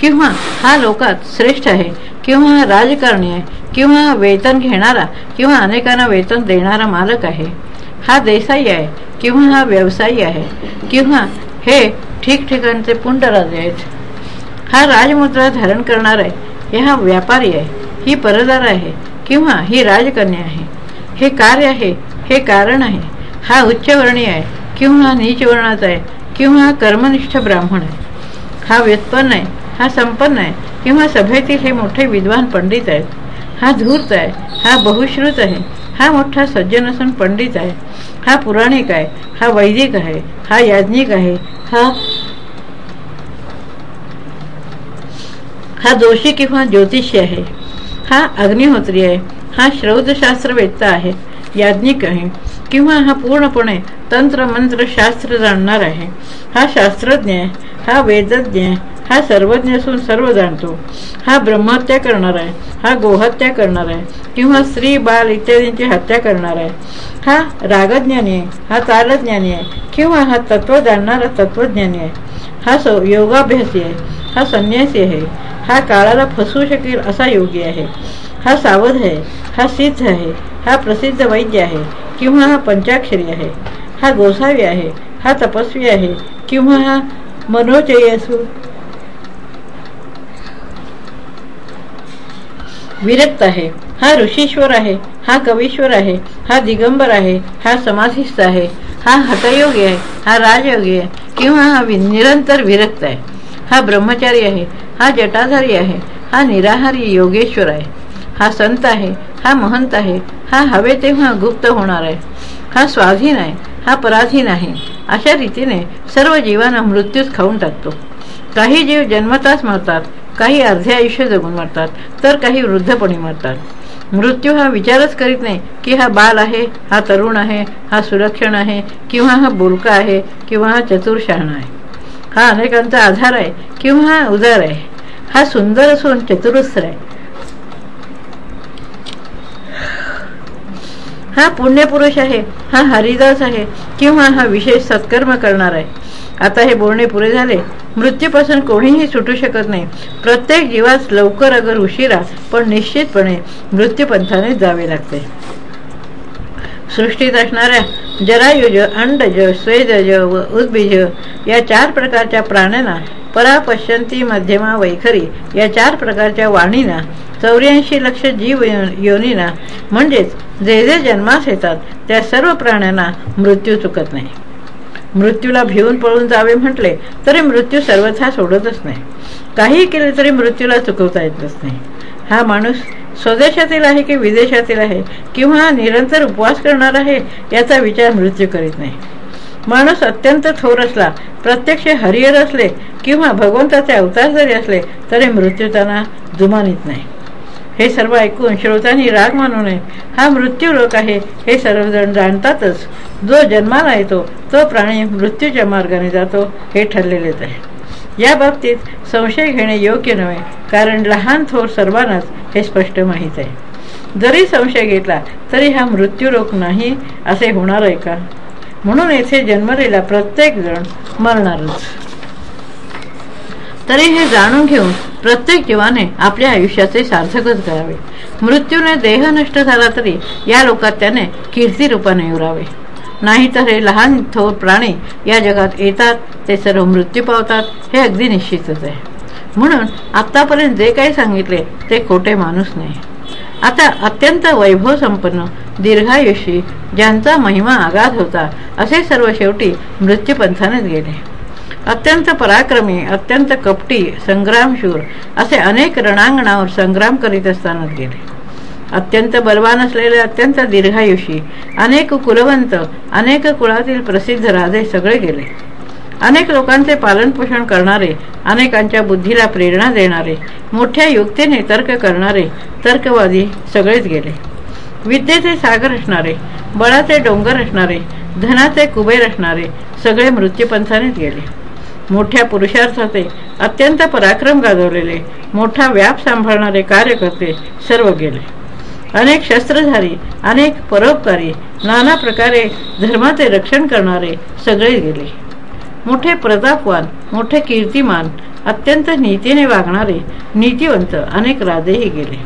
[SPEAKER 1] किंवा हा लोकात श्रेष्ठ आहे किंवा हा राजकारणी आहे किंवा वेतन घेणारा किंवा अनेकांना वेतन देणारा मालक आहे हा देसाई आहे किंवा हा व्यवसायी आहे किंवा हे ठिकठिकाणचे पुंडराजे आहेत हा राजमुद्रा धारण करणार आहे हे हा व्यापारी आहे ही परदार आहे किंवा ही राजकन्या आहे. हे कार्य आहे हे कारण आहे. हा उच्चवर्णी आहे किंवा नीच वर्णाचा आहे किंवा कर्मनिष्ठ ब्राह्मण आहे. हा व्युत्पन्न आहे हा संपन्न आहे किंवा सभेतील हे मोठे विद्वान पंडित आहेत. हा धूर्त आहे हा बहुश्रुत आहे हा मोठा सज्जन असून पंडित आहे. हा पुराणिक आहे हा वैदिक आहे हा याज्ञिक आहे हा हा दोषी किंवा ज्योतिषी आहे हा अग्निहोत्री आहे हा श्रौतशास्त्रवेत्ता आहे याज्ञिक आहे किंवा हा पूर्णपणे तंत्र मंत्र शास्त्र जाणणार आहे हा शास्त्रज्ञ आहे हा वेदज्ञ आहे हा सर्वज्ञ असून सर्व जाणतो हा ब्रह्महत्या करणार आहे हा गोहत्या करणार आहे किंवा स्त्री बाल इत्यादींची हत्या करणार आहे हा रागज्ञानी आहे हा तालज्ञानी आहे किंवा हा तत्व जाणणारा तत्वज्ञानी आहे हा स योगाभ्यासी आहे हा संन्यासी आहे हा काळाला फसवू शकेल असा योगी आहे. हा सावध आहे हा सिद्ध आहे हा प्रसिद्ध वैद्य आहे किंवा हा पंचाक्षरी आहे. हा गोसावी आहे हा तपस्वी आहे किंवा हा मनोचयी असून विरक्त आहे. हा ऋषीश्वर आहे हा कवीश्वर आहे हा दिगंबर आहे हा समाधिस्थ आहे हा हटयोगी आहे हा राजयोगी आहे किंवा हा निरंतर विरक्त आहे. हा ब्रह्मचारी आहे हा जटाधारी आहे हा निराहारी योगेश्वर आहे. हा संत आहे हा महंत आहे हा हवे तेव्हा गुप्त होणार आहे. हा स्वाधीन आहे हा पराधीन आहे. अशा रीतीने सर्व जीवांना मृत्यूच खाऊन टाकतो. काही जीव जन्मताच मरतात काही अर्धे आयुष्य जगून मरतात तर काही वृद्धपणी मरतात. मृत्यू हा विचारच करीत नाही की हा बाल आहे हा तरुण आहे हा सुरक्षण आहे किंवा हा बोलका आहे किंवा हा चतुर्शहाणा आहे. हा अनेकांचा आधार आहे किंवा उदार आहे. हा सुंदर असून चतुरस्त्र आहे. हा पुण्यपुरुष आहे हा हरिदास आहे किंवा हा विशेष सत्कर्म करणार आहे. आता हे बोलणे पुरे झाले. मृत्यूपासून कोणीही सुटू शकत नाही. प्रत्येक जीवास लवकर अगर उशिरा पण निश्चितपणे मृत्यूपंथाने जावे लागते. सृष्टीत असणाऱ्या जरायुज अंडज स्वेदज व उद्बीज या चार प्रकारच्या प्राण्यांना परापश्यंती मध्यमा वैखरी या चार प्रकारच्या वाणीना चौऱ्याऐंशी लक्ष जीव योनीना म्हणजेच जे जे जन्मास येतात त्या सर्व प्राण्यांना मृत्यू चुकत नाही. मृत्यूला भिवून पळून जावे म्हटले तरी मृत्यू सर्वथा सोडतच नाही. काही केले तरी मृत्यूला चुकवता येतच नाही. हा माणूस स्वदेशातील आहे की विदेशातील आहे किंवा निरंतर उपवास करणार आहे याचा विचार मृत्यू करीत नाही. माणूस अत्यंत थोर असला प्रत्यक्ष हरिहर असले किंवा भगवंताचे अवतार जरी असले तरी मृत्यू त्यांना जुमानीत नाही. हे सर्व ऐकून श्रोतांनी राग मानू नये. हा मृत्यू लोक आहे हे सर्वजण जाणतातच. जो जन्माला येतो तो प्राणी मृत्यूच्या मार्गाने जातो हे ठरलेलेच आहे. या बाबतीत संशय घेणे योग्य नव्हे कारण लहान थोर सर्वांनाच हे स्पष्ट माहीत आहे. जरी संशय घेतला तरी हा मृत्यू रोग नाही असे होणार आहे का? म्हणून येथे जन्मलेला प्रत्येक जण मरणारच. तरी हे जाणून घेऊन प्रत्येक जीवाने आपल्या आयुष्याचे सार्थकच करावे. मृत्यूने देह नष्ट झाला तरी या लोकात त्याने कीर्ती रूपाने उरावे. नाहीतर हे लहान थोर प्राणी या जगात येतात ते सर्व मृत्यू पावतात हे अगदी निश्चितच आहे. म्हणून आत्तापर्यंत जे काही सांगितले ते खोटे माणूस नाही. आता अत्यंत वैभव संपन्न दीर्घायुषी ज्यांचा महिमा आघात होता असे सर्व शेवटी मृत्यूपंथानेच गेले. अत्यंत पराक्रमी अत्यंत कपटी संग्रामशूर असे अनेक रणांगणावर संग्राम करीत असतानाच गेले. अत्यंत बलवान असलेले अत्यंत दीर्घायुषी अनेक कुलवंत अनेक कुळातील प्रसिद्ध राजे सगळे गेले. अनेक लोकांचे पालनपोषण करणारे अनेकांच्या बुद्धीला प्रेरणा देणारे मोठ्या युक्तीने तर्क करणारे तर्कवादी सगळेच गेले. विद्येचे सागर असणारे बळाचे डोंगर असणारे धनाचे कुबेर असणारे सगळे मृत्यूपंथानेच गेले. मोठ्या पुरुषार्थाचे अत्यंत पराक्रम गाजवलेले मोठा व्याप सांभाळणारे कार्यकर्ते सर्व गेले. अनेक शस्त्रधारी अनेक परोपकारी नाना प्रकारे धर्माचे रक्षण करणारे सगळे गेले. मोठे प्रतापवान मोठे कीर्तिमान अत्यंत नीतीने वागणारे नीतिवंत अनेक राजेही गेले.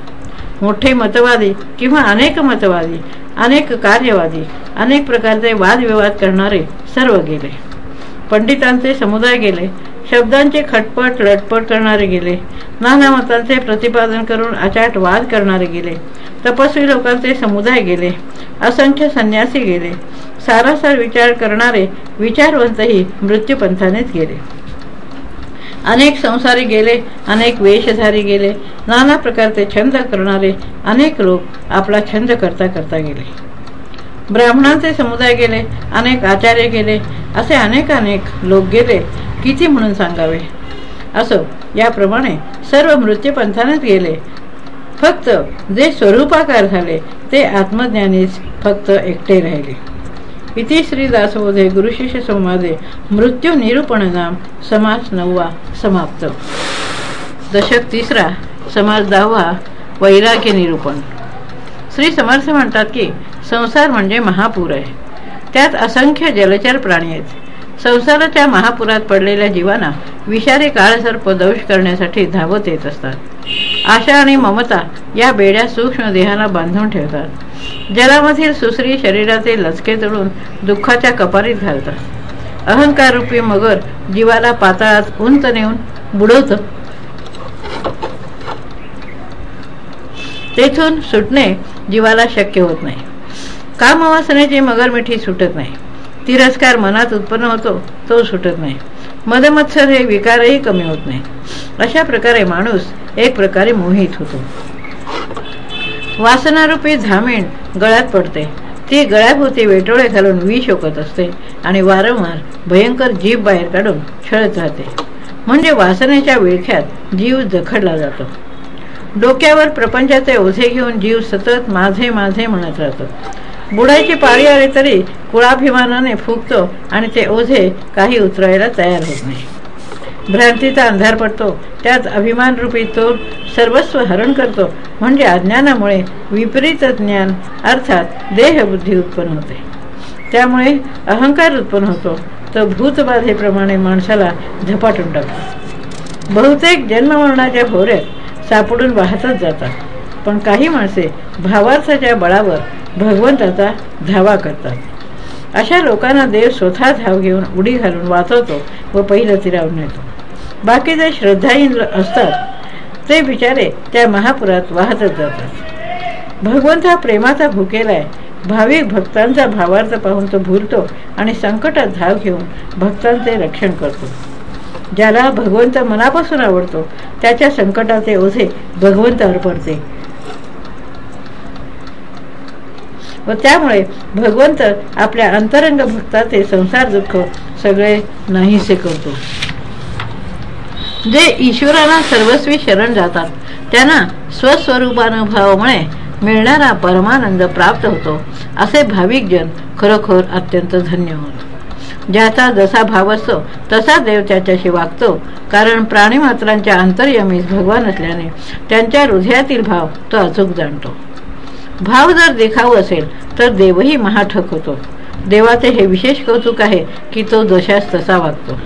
[SPEAKER 1] मोठे मतवादी किंवा अनेक मतवादी अनेक कार्यवादी अनेक प्रकारचे वादविवाद करणारे सर्व गेले. पंडितांचे समुदाय गेले शब्दांचे खटपट लटपट करणारे गेले. नाना मतांचे प्रतिपादन करून अचाट वाद करणारे गेले. तपस्वी लोकांचे समुदाय गेले. असंख्य संन्यासी गेले. सारासार विचार करणारे विचारवंतही मृत्यूपंथानेच गेले. अनेक संसारी गेले अनेक वेशधारी गेले. नाना प्रकारचे छंद करणारे अनेक लोक आपला छंद करता करता गेले. ब्राह्मणांचे समुदाय गेले अनेक आचार्य गेले. असे अनेक अनेक लोक गेले. किती म्हणून सांगावे? असो याप्रमाणे सर्व मृत्यूपंथानेच गेले. फक्त जे स्वरूपाकार झाले ते आत्मज्ञानीच फक्त एकटे राहिले. इथे श्री दासबोधे गुरुशिष्य संवादे मृत्यू निरूपण नाम समास नववा समाप्त. दशक तिसरा समाज दहावा वैराग्य निरूपण. श्री समर्थ म्हणतात की संसार म्हणजे महापूर आहे. त्यात असंख्य जलचर प्राणी आहेत. संसाराच्या महापुरात पडलेल्या जीवांना विषारी काळसर्प दंश करण्यासाठी धावत येत असतात. आशा आणि ममता या बेड्या सूक्ष्म देहाला बांधून ठेवतात. जलामधील सुसरी शरीराचे लचके तळून दुःखाच्या कपारीत घालतात. अहंकार रूपी मगर जीवाला पाताळात उंच नेऊन बुडवत तेथून सुटणे जीवाला शक्य होत नाही. कामवासनेची मगरमिठी सुटत नाही. तिरस्कार मनात उत्पन्न होतो तो सुटत नाही. मदमत्सर हे विकारही कमी होत नाही. अशा प्रकारे माणूस एक प्रकारे मोहित होतो. वासनारूपी झामीण गळ्यात पडते. ती गळ्याभोवती वेटोळे घालून विष ओकत असते आणि वारंवार भयंकर जीभ बाहेर काढून छळत राहते. म्हणजे वासनेच्या विळख्यात जीव जखडला जातो. डोक्यावर प्रपंचाचे ओझे घेऊन जीव सतत माझे माझे म्हणत राहतो. बुडायची पाळी आली तरी कुळाभिमानाने फुगतो आणि ते ओझे काही उतरायला तयार होत नाही. भ्रांतीचा अंधार पडतो त्यात अभिमान रूपी तो सर्वस्व हरण करतो म्हणजे अज्ञानामुळे विपरीत ज्ञान अर्थात देहबुद्धी उत्पन्न होते. त्यामुळे अहंकार उत्पन्न होतो तर भूतबाधेप्रमाणे माणसाला झपाटून टाकतो. बहुतेक जन्ममरणाच्या भोऱ्यात सापडून वाहतच जातात पण काही माणसे भावार्थाच्या बळावर भगवंताचा धावा करतात. अशा लोकांना देव स्वतः धाव घेऊन उडी घालून वाचवतो व पहिलं तिरावून नेतो. बाकी जे श्रद्धाहीन असतात ते बिचारे त्या महापुरात वाहतच जातात. भगवंत हा प्रेमाचा भुकेला आहे. भाविक भक्तांचा भावार्थ पाहून तो भूलतो आणि संकटात धाव घेऊन भक्तांचे रक्षण करतो. ज्याला भगवंत मनापासून आवडतो त्याच्या संकटाचे ओझे भगवंतावर पडते व त्यामुळे भगवंत आपल्या अंतरंग भक्ताचे संसार दुःख सगळे नाहीसे करतो. जे ईश्वराला सर्वस्वी शरण जातात त्यांना स्वस्वरूपानुभवामुळे मिळणारा परमानंद प्राप्त होतो असे भाविक जन खरोखर अत्यंत धन्य होत. ज्याचा जसा भाव असतो तसा देव त्याच्याशी वागतो कारण प्राणीमात्रांच्या अंतर्यमीस भगवान असल्याने त्यांच्या हृदयातील भाव तो अचूक जाणतो. भाव जर देखाव असेल तर देवही महाठक होतो. देवाचे हे विशेष कौतुक आहे की तो जशास तसा वागतो.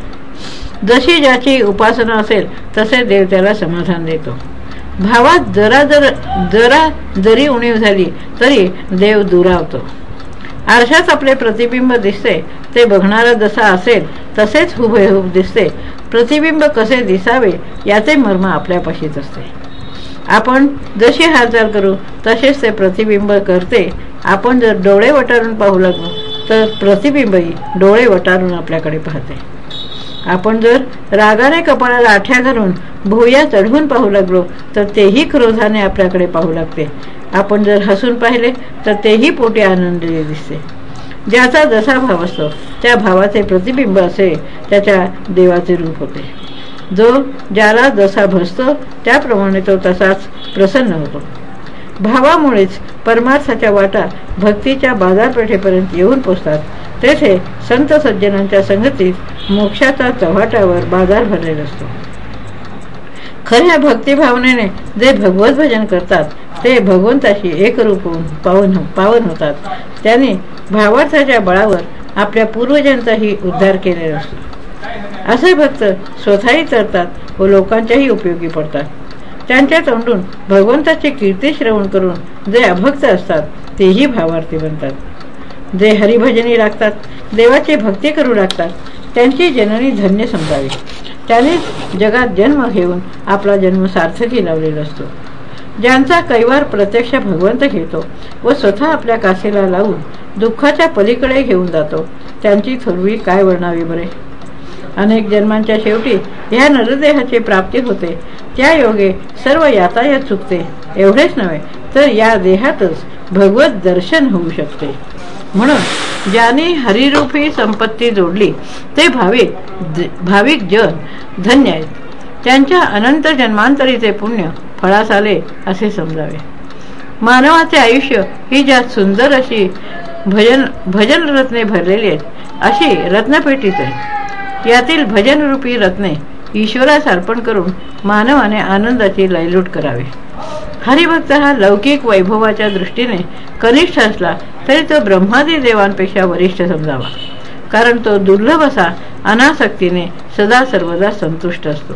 [SPEAKER 1] जशी ज्याची उपासना असेल तसे देव त्याला समाधान देतो. भावात जरा जर जरा जरी उणीव झाली तरी देव दुरावतो. आरशात आपले प्रतिबिंब दिसते ते बघणारा जसा असेल तसेच हुबेहूब दिसते. प्रतिबिंब कसे दिसावे याचे मर्म आपल्यापाशीच असते. आपण जशी हालचाल करू तसेच ते प्रतिबिंब करते. आपण जर डोळे वटारून पाहू लागलो तर प्रतिबिंबही डोळे वटारून आपल्याकडे पाहते. आपण जर रागाने कपाळाला आठ्या घालून भुया चढवून पाहू लागलो तर तेही क्रोधाने आपल्याकडे पाहू लागते. आपण जर हसून पाहिले तर तेही पोटी आनंदी दिसते. ज्याचा जसा भाव असतो त्या भावाचे प्रतिबिंब असे त्याच्या देवाचे रूप होते. जो ज्याला जसा भसतो त्याप्रमाणे तो तसाच प्रसन्न होतो. भावामुळेच परमार्थाच्या वाटा भक्तीच्या बाजारपेठेपर्यंत येऊन पोचतात. तेथे संत सज्जनांच्या संगतीत मोक्षाचा चव्हाट्यावर बाजार भरलेला असतो. खऱ्या भक्तिभावनेने जे भगवत भजन करतात ते भगवंताशी एकरूप होऊन पावन हो-, पावन होतात. त्यांनी भावार्थाच्या बळावर आपल्या पूर्वजांचाही उद्धार केलेला असतो. असे भक्त स्वतःही तरतात व लोकांच्याही उपयोगी पडतात. त्यांच्या तोंडून भगवंताची कीर्ती श्रवण करून जे अभक्त असतात तेही भावार्थी बनतात. जे हरिभजनी लागतात देवाची भक्ती करू लागतात त्यांची जननी धन्य समजावी. त्याने जगात जन्म घेऊन आपला जन्म सार्थकी लावलेला असतो. ज्यांचा कैवार प्रत्यक्ष भगवंत घेतो व स्वतः आपल्या कासेला लावून दुःखाच्या पलीकडे घेऊन जातो त्यांची थोरवी काय वर्णावी बरे? अनेक जन्मांच्या शेवटी ह्या नरदेहाची प्राप्ती होते. त्या योगे सर्व यातायात चुकते. एवढेच नव्हे तर या देहातच भगवत दर्शन होऊ शकते. म्हणून ज्याने हरिरूपी संपत्ती जोडली ते भाविक भाविक जन धन्य आहेत. त्यांच्या अनंत जन्मांतरीचे पुण्य फळास आले असे समजावे. मानवाचे आयुष्य ही ज्यात सुंदर अशी भजन भजन रत्ने भरलेली आहेत अशी रत्नपेटीच आहे यातील भजनरूपी रत्ने ईश्वरास अर्पण करून मानवाने आनंदाची लयलूट करावी. हरिभक्त हा लौकिक वैभवाच्या दृष्टीने कनिष्ठ असला तरी तो ब्रह्मादी देवांपेक्षा वरिष्ठ समजावा. कारण तो दुर्लभ असा अनासक्तीने सदा सर्वदा संतुष्ट असतो.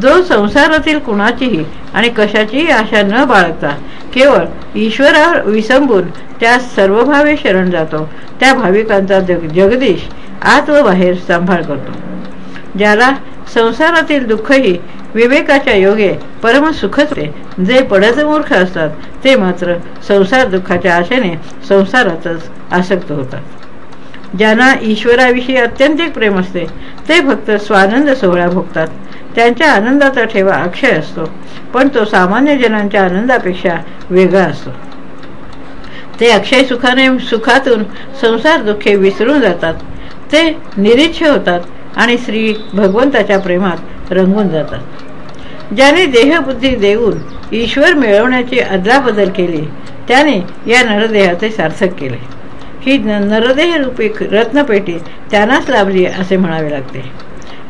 [SPEAKER 1] जो संसारातील कुणाचीही आणि कशाचीही आशा न बाळगता केवळ ईश्वरावर विसंबून त्या सर्वभावे शरण जातो त्या भाविकांचा जग जगदीश आत व बाहेर सांभाळ करतो. ज्याला संसारातील दुःखही विवेकाच्या योगे परम सुखचे जे पडत मूर्ख असतात ते मात्र संसार दुःखाच्या आशेने संसारातच आसक्त होतात. ज्यांना ईश्वराविषयी अत्यंतिक प्रेम असते ते फक्त स्वानंद सोहळा भोगतात. त्यांच्या आनंदाचा ठेवा अक्षय असतो पण तो सामान्य जनांच्या आनंदापेक्षा वेगळा असतो. ते अक्षय सुखाने सुखातून संसार दुःखे विसरून जातात. ते निरीच्छ होतात आणि श्री भगवंताच्या प्रेमात रंगून जातात. ज्याने देहबुद्धी देऊन ईश्वर मिळवण्याची अदलाबदल केली त्याने या नरदेहाचे सार्थक केले. ही नरदेह रूपी रत्नपेटी त्यांनाच लाभली असे म्हणावे लागते.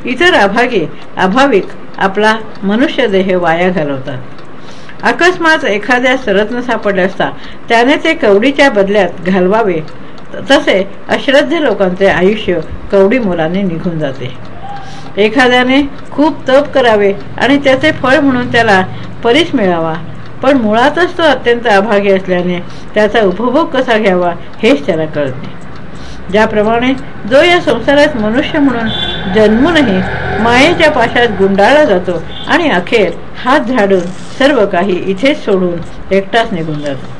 [SPEAKER 1] इतर अभागे अभाविक आपला मनुष्य देह वाया घालवतात. अकस्मात एखाद्या रत्न सापडले असता त्याने ते कवडीच्या बदल्यात घालवावे तसे अश्रद्ध लोकांचे आयुष्य कवडी मुलाने निघून जाते. एखाद्याने खूप तप करावे आणि त्याचे फळ म्हणून त्याला परीस मिळावा पण मुळातच तो अत्यंत अभागी असल्याने त्याचा उपभोग कसा घ्यावा हेच त्याला कळत नाही. ज्याप्रमाणे जो या संसारात मनुष्य म्हणून जन्मूनही मायेच्या पाशात गुंडाळला जातो आणि अखेर हात झाडून सर्व काही इथेच सोडून एकटाच निघून जातो.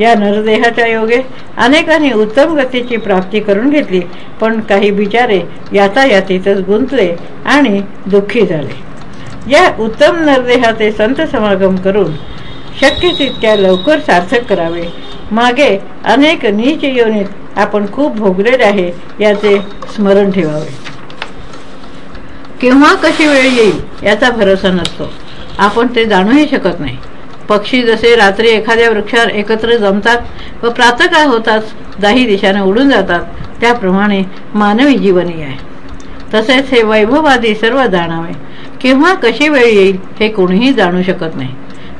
[SPEAKER 1] या नरदेहाच्या योगे अनेकांनी उत्तम गतीची प्राप्ती करून घेतली. पण काही बिचारे यातायातीतच गुंतले आणि दुःखी झाले. या उत्तम नरदेहाचे संत समागम करून शक्य तितक्या लवकर सार्थक करावे. मागे अनेक नीच योनीत आपण खूप भोगलेले आहे याचे स्मरण ठेवावे. केव्हा कशी वेळ येईल याचा भरोसा नसतो. आपण ते जाणूही शकत नाही. पक्षी जसे रात्री एखाद्या वृक्षावर एकत्र जमतात व प्रातकाळ होताच दाही दिशाने उडून जातात त्याप्रमाणे मानवी जीवनही आहे. तसेच हे वैभववादी सर्व जाणावे. केव्हा कशी वेळ येईल हे कोणीही जाणू शकत नाही.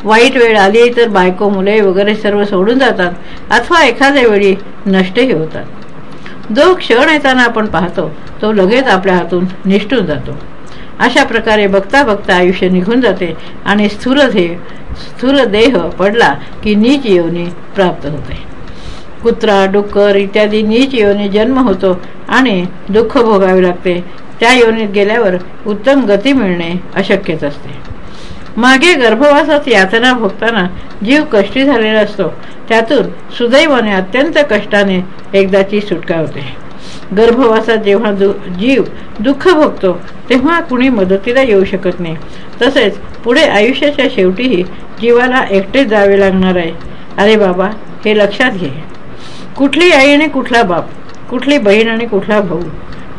[SPEAKER 1] वाईट वेळ आली तर बायको मुले वगैरे सर्व सोडून जातात अथवा एखाद्या वेळी नष्टही होतात. जो क्षण येताना आपण पाहतो तो लगेच आपल्या हातून निष्ठून जातो. अशा प्रकारे बघता बघता आयुष्य निघून जाते आणि स्थूल ध्येय स्थूल देह पडला की नीच योनी प्राप्त होते. कुत्रा डुक्कर इत्यादी नीच योनी जन्म होतो आणि दुःख भोगावे लागते. त्या योनीत गेल्यावर उत्तम गती मिळणे अशक्यच असते. मागे गर्भवासात यातना भोगताना जीव कष्टी झालेला असतो. त्यातून सुदैवाने अत्यंत कष्टाने एकदाची सुटका होते. गर्भवासात जेव्हा दु जीव दुःख भोगतो तेव्हा कुणी मदतीला येऊ शकत नाही. तसेच पुढे आयुष्याच्या शेवटीही जीवाला एकटेच जावे लागणार आहे. अरे बाबा हे लक्षात घे. कुठली आई आणि कुठला बाप कुठली बहीण आणि कुठला भाऊ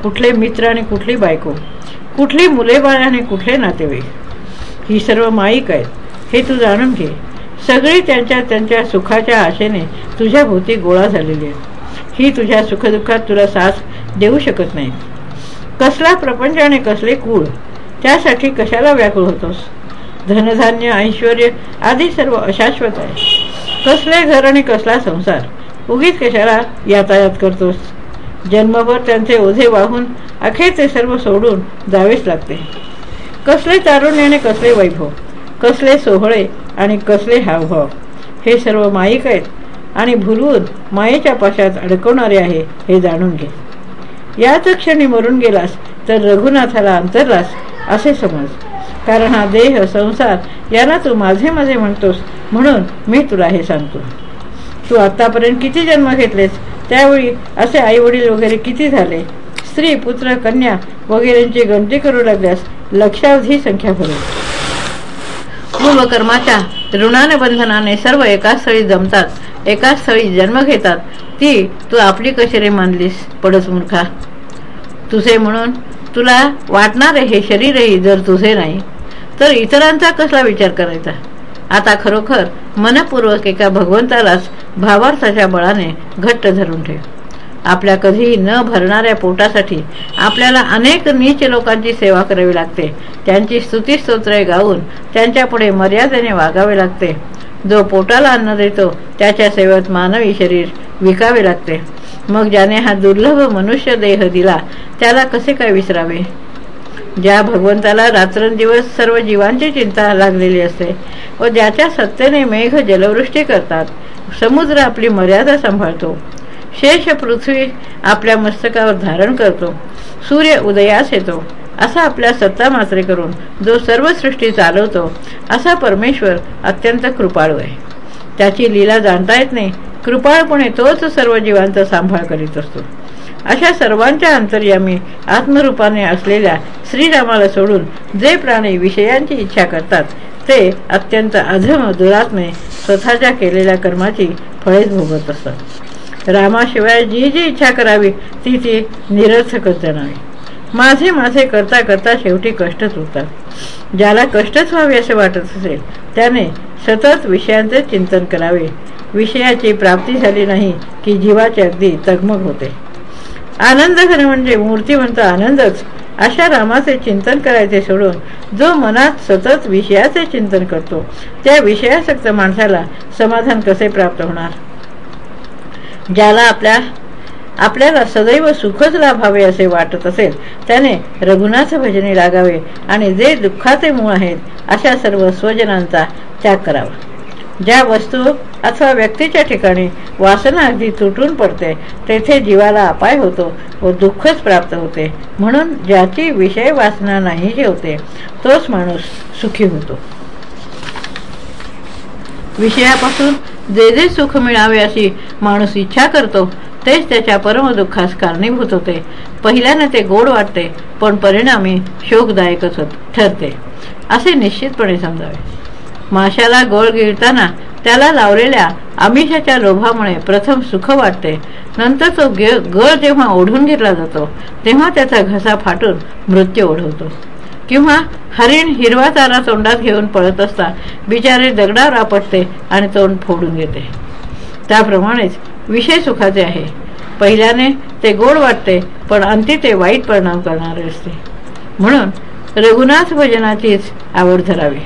[SPEAKER 1] कुठले मित्र आणि कुठली बायको कुठली मुले बाळ आणि कुठले नातेवाईक? ही सर्व माईक आहेत. हे तू जाणून घे. सगळी त्यांच्या त्यांच्या सुखाच्या आशेने तुझ्या भोवती गोळा झालेली आहे ही तुझ्या सुखदुःखात तुला साथ देऊ शकत नाही. कसला प्रपंच आणि कसले कूळ त्यासाठी कशाला व्याकुळ होतोस? धनधान्य ऐश्वर आदी सर्व अशाश्वत आहे. कसले घर आणि कसला संसार उगीच कशाला यातायात करतोस? जन्मभर त्यांचे ओझे वाहून अखेर ते सर्व सोडून जावेच लागते. कसले तारुण्य आणि कसले वैभव कसले सोहळे आणि कसले हावभाव हे सर्व माईक आहेत आणि भुलवून मायेच्या पाशात अडकवणारे आहे हे जाणून घे. याच क्षणी मरून गेलास तर रघुनाथाला अंतरलास असे समज. कारण हा देह संसार यांना तू माझे माझे म्हणतोस म्हणून मी तुला हे सांगतो. तू आतापर्यंत किती जन्म घेतलेस? त्यावेळी असे आई वडील वगैरे किती झाले? स्त्री पुत्र कन्या वगैरेंची गणती करू लागल्यास लक्षावधी संख्या भरेल पूर्वकर्माच्या ऋणाने बंधनाने सर्व एकाच स्थळी जमतात. एकाच स्थळी जन्म घेतात. ती तू आपली कशेरी मानलीस? पडस मूर्खा. तुझे म्हणून तुला वाटणारे हे शरीरही जर तुझे नाही तर इतरांचा कसला विचार करायचा? आता खरोखर मनपूर्वक एका भगवंतालाच भावार्थाच्या बळाने घट्ट धरून ठेव. आपल्या कधीही न भरणाऱ्या पोटासाठी आपल्याला अनेक नीच लोकांची सेवा करावी लागते. त्यांची स्तुतीस्तोत्रे गाऊन त्यांच्यापुढे मर्यादेने वागावे लागते. जो पोटाला अन्न देतो त्याच्या सेवेत मानवी शरीर विकावे लागते. मग ज्याने हा दुर्लभ मनुष्य देह दिला त्याला कसे काय विसरावे? ज्या भगवंताला रात्रंदिवस सर्व जीवांची चिंता लागलेली असते व ज्याच्या सत्तेने मेघ जलवृष्टी करतात समुद्र आपली मर्यादा सांभाळतो. शेष पृथ्वी आपल्या मस्तकावर धारण करतो. सूर्य उदयास येतो. असा आपल्या सत्ता मात्रे करून जो सर्व सृष्टी चालवतो असा परमेश्वर अत्यंत कृपाळू आहे. त्याची लीला जाणता येत नाही. कृपाळपणे तोच सर्व जीवांचा सांभाळ करीत असतो. अशा सर्वांच्या अंतर्यामी आत्मरूपाने असलेल्या श्रीरामाला सोडून जे प्राणी विषयांची इच्छा करतात ते अत्यंत अधम दुरात्मे स्वतःच्या केलेल्या कर्माची फळेच भोगत असतात. रामाशिवाय जी जी इच्छा करावी ती ती निरर्थकच जाणावी माझे माझे करता करता शेवटी कष्टच होतात. ज्याला कष्टच व्हावे असे वाटत असेल त्याने सतत विषयांचे चिंतन करावे. विषयाची प्राप्ती झाली नाही की जीवाची अगदी तगमग होते. आनंद घन म्हणजे मूर्तिवंत आनंदच. अशा रामाचे चिंतन करायचे सोडून जो मनात सतत विषयाचे चिंतन करतो त्या विषयासक्त माणसाला समाधान कसे प्राप्त होणार? ज्याला आपल्या आपल्याला सदैव सुखच लाभावे असे वाटत असेल त्याने रघुनाथ भजनी लागावे आणि जे दुःखाचे मूळ आहेत अशा सर्व स्वजनांचा त्याग करावा. ज्या वस्तू अथवा व्यक्तीच्या ठिकाणी वासना अगदी तुटून पडते तेथे जीवाला अपाय होतो व दुःखच प्राप्त होते. म्हणून ज्याची विषय वासना नाही होते तोच माणूस सुखी होतो. विषयापासून जे जे सुख मिळावे अशी माणूस इच्छा करतो तेच त्याच्या परमदुःखास कारणीभूत होते. पहिल्याने ते गोड वाटते पण परिणामी शोकदायकच होत ठरते. असे निश्चितपणे समजावे. माशाला गोळ गिळताना त्याला लावलेल्या आमिषाच्या लोभामुळे प्रथम सुख वाटते. नंतर तो गळ जेव्हा ओढून घेतला जातो तेव्हा त्याचा घसा फाटून मृत्यू ओढवतो. किंवा हरिण हिरवा चारा तोंडात घेऊन पळत असता बिचारे दगडावर आपटते आणि तोंड फोडून घेते. त्याप्रमाणेच विषय सुखाचे आहे. पहिल्याने ते गोड वाटते पण अंती ते वाईट परिणाम करणारे असते. म्हणून रघुनाथ भजनाचीच आवड धरावी.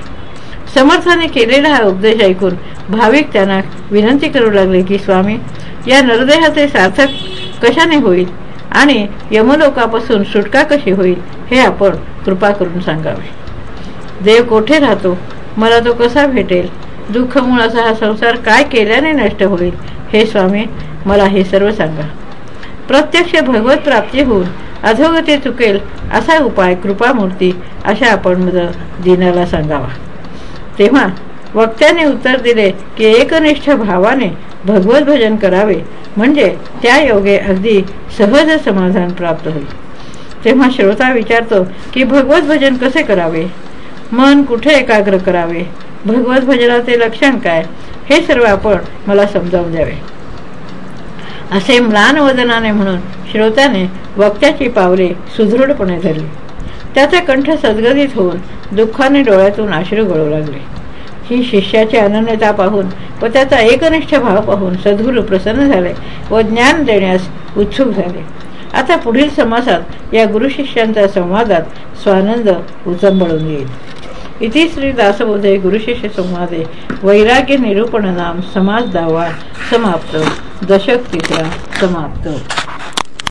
[SPEAKER 1] समर्थाने केलेला हा उपदेश ऐकून भाविक त्यांना विनंती करू लागले की स्वामी या नरदेहाचे सार्थक कशाने होईल? आणि यमलोकापासून सुटका कशी होईल? हे आपण कृपा करून सांगावे. देव कोठे राहतो? मला तो कसा भेटेल? दुःख असा हा संसार काय केल्याने नष्ट होईल? हे स्वामी मला हे सर्व सांगा. प्रत्यक्ष भगवत प्राप्ती होऊन अधोगती चुकेल असा उपाय कृपामूर्ती अशा आपण दिनाला सांगावा. तेव्हा वक्त्याने उत्तर दिले की एकनिष्ठ भावाने भगवत भजन करावे म्हणजे त्या योगे अगदी सहज समाधान प्राप्त होईल. तेव्हा श्रोता विचारतो की भगवत भजन कसे करावे? मन कुठे एकाग्र करावे? भगवत भजनाचे लक्षण काय? हे सर्व आपण मला समजावून द्यावे. असे म्लान वदनाने म्हणून श्रोत्याने वक्त्याची पावले सुदृढपणे धरली. त्याचा कंठ सदगदित होऊन दुःखाने डोळ्यातून आश्रू गळू लागले. ही शिष्याची अनन्यता पाहून व त्याचा एकनिष्ठ भाव पाहून सद्गुरू प्रसन्न झाले व ज्ञान देण्यास उत्सुक झाले. आता पुढील समासात या गुरुशिष्यांच्या संवादात स्वानंद उचंबळून येईल. इति श्री दासबोधे गुरुशिष्य संवादे वैराग्य निरूपण नाम समाज दावा समाप्त दशक तिसरा समाप्त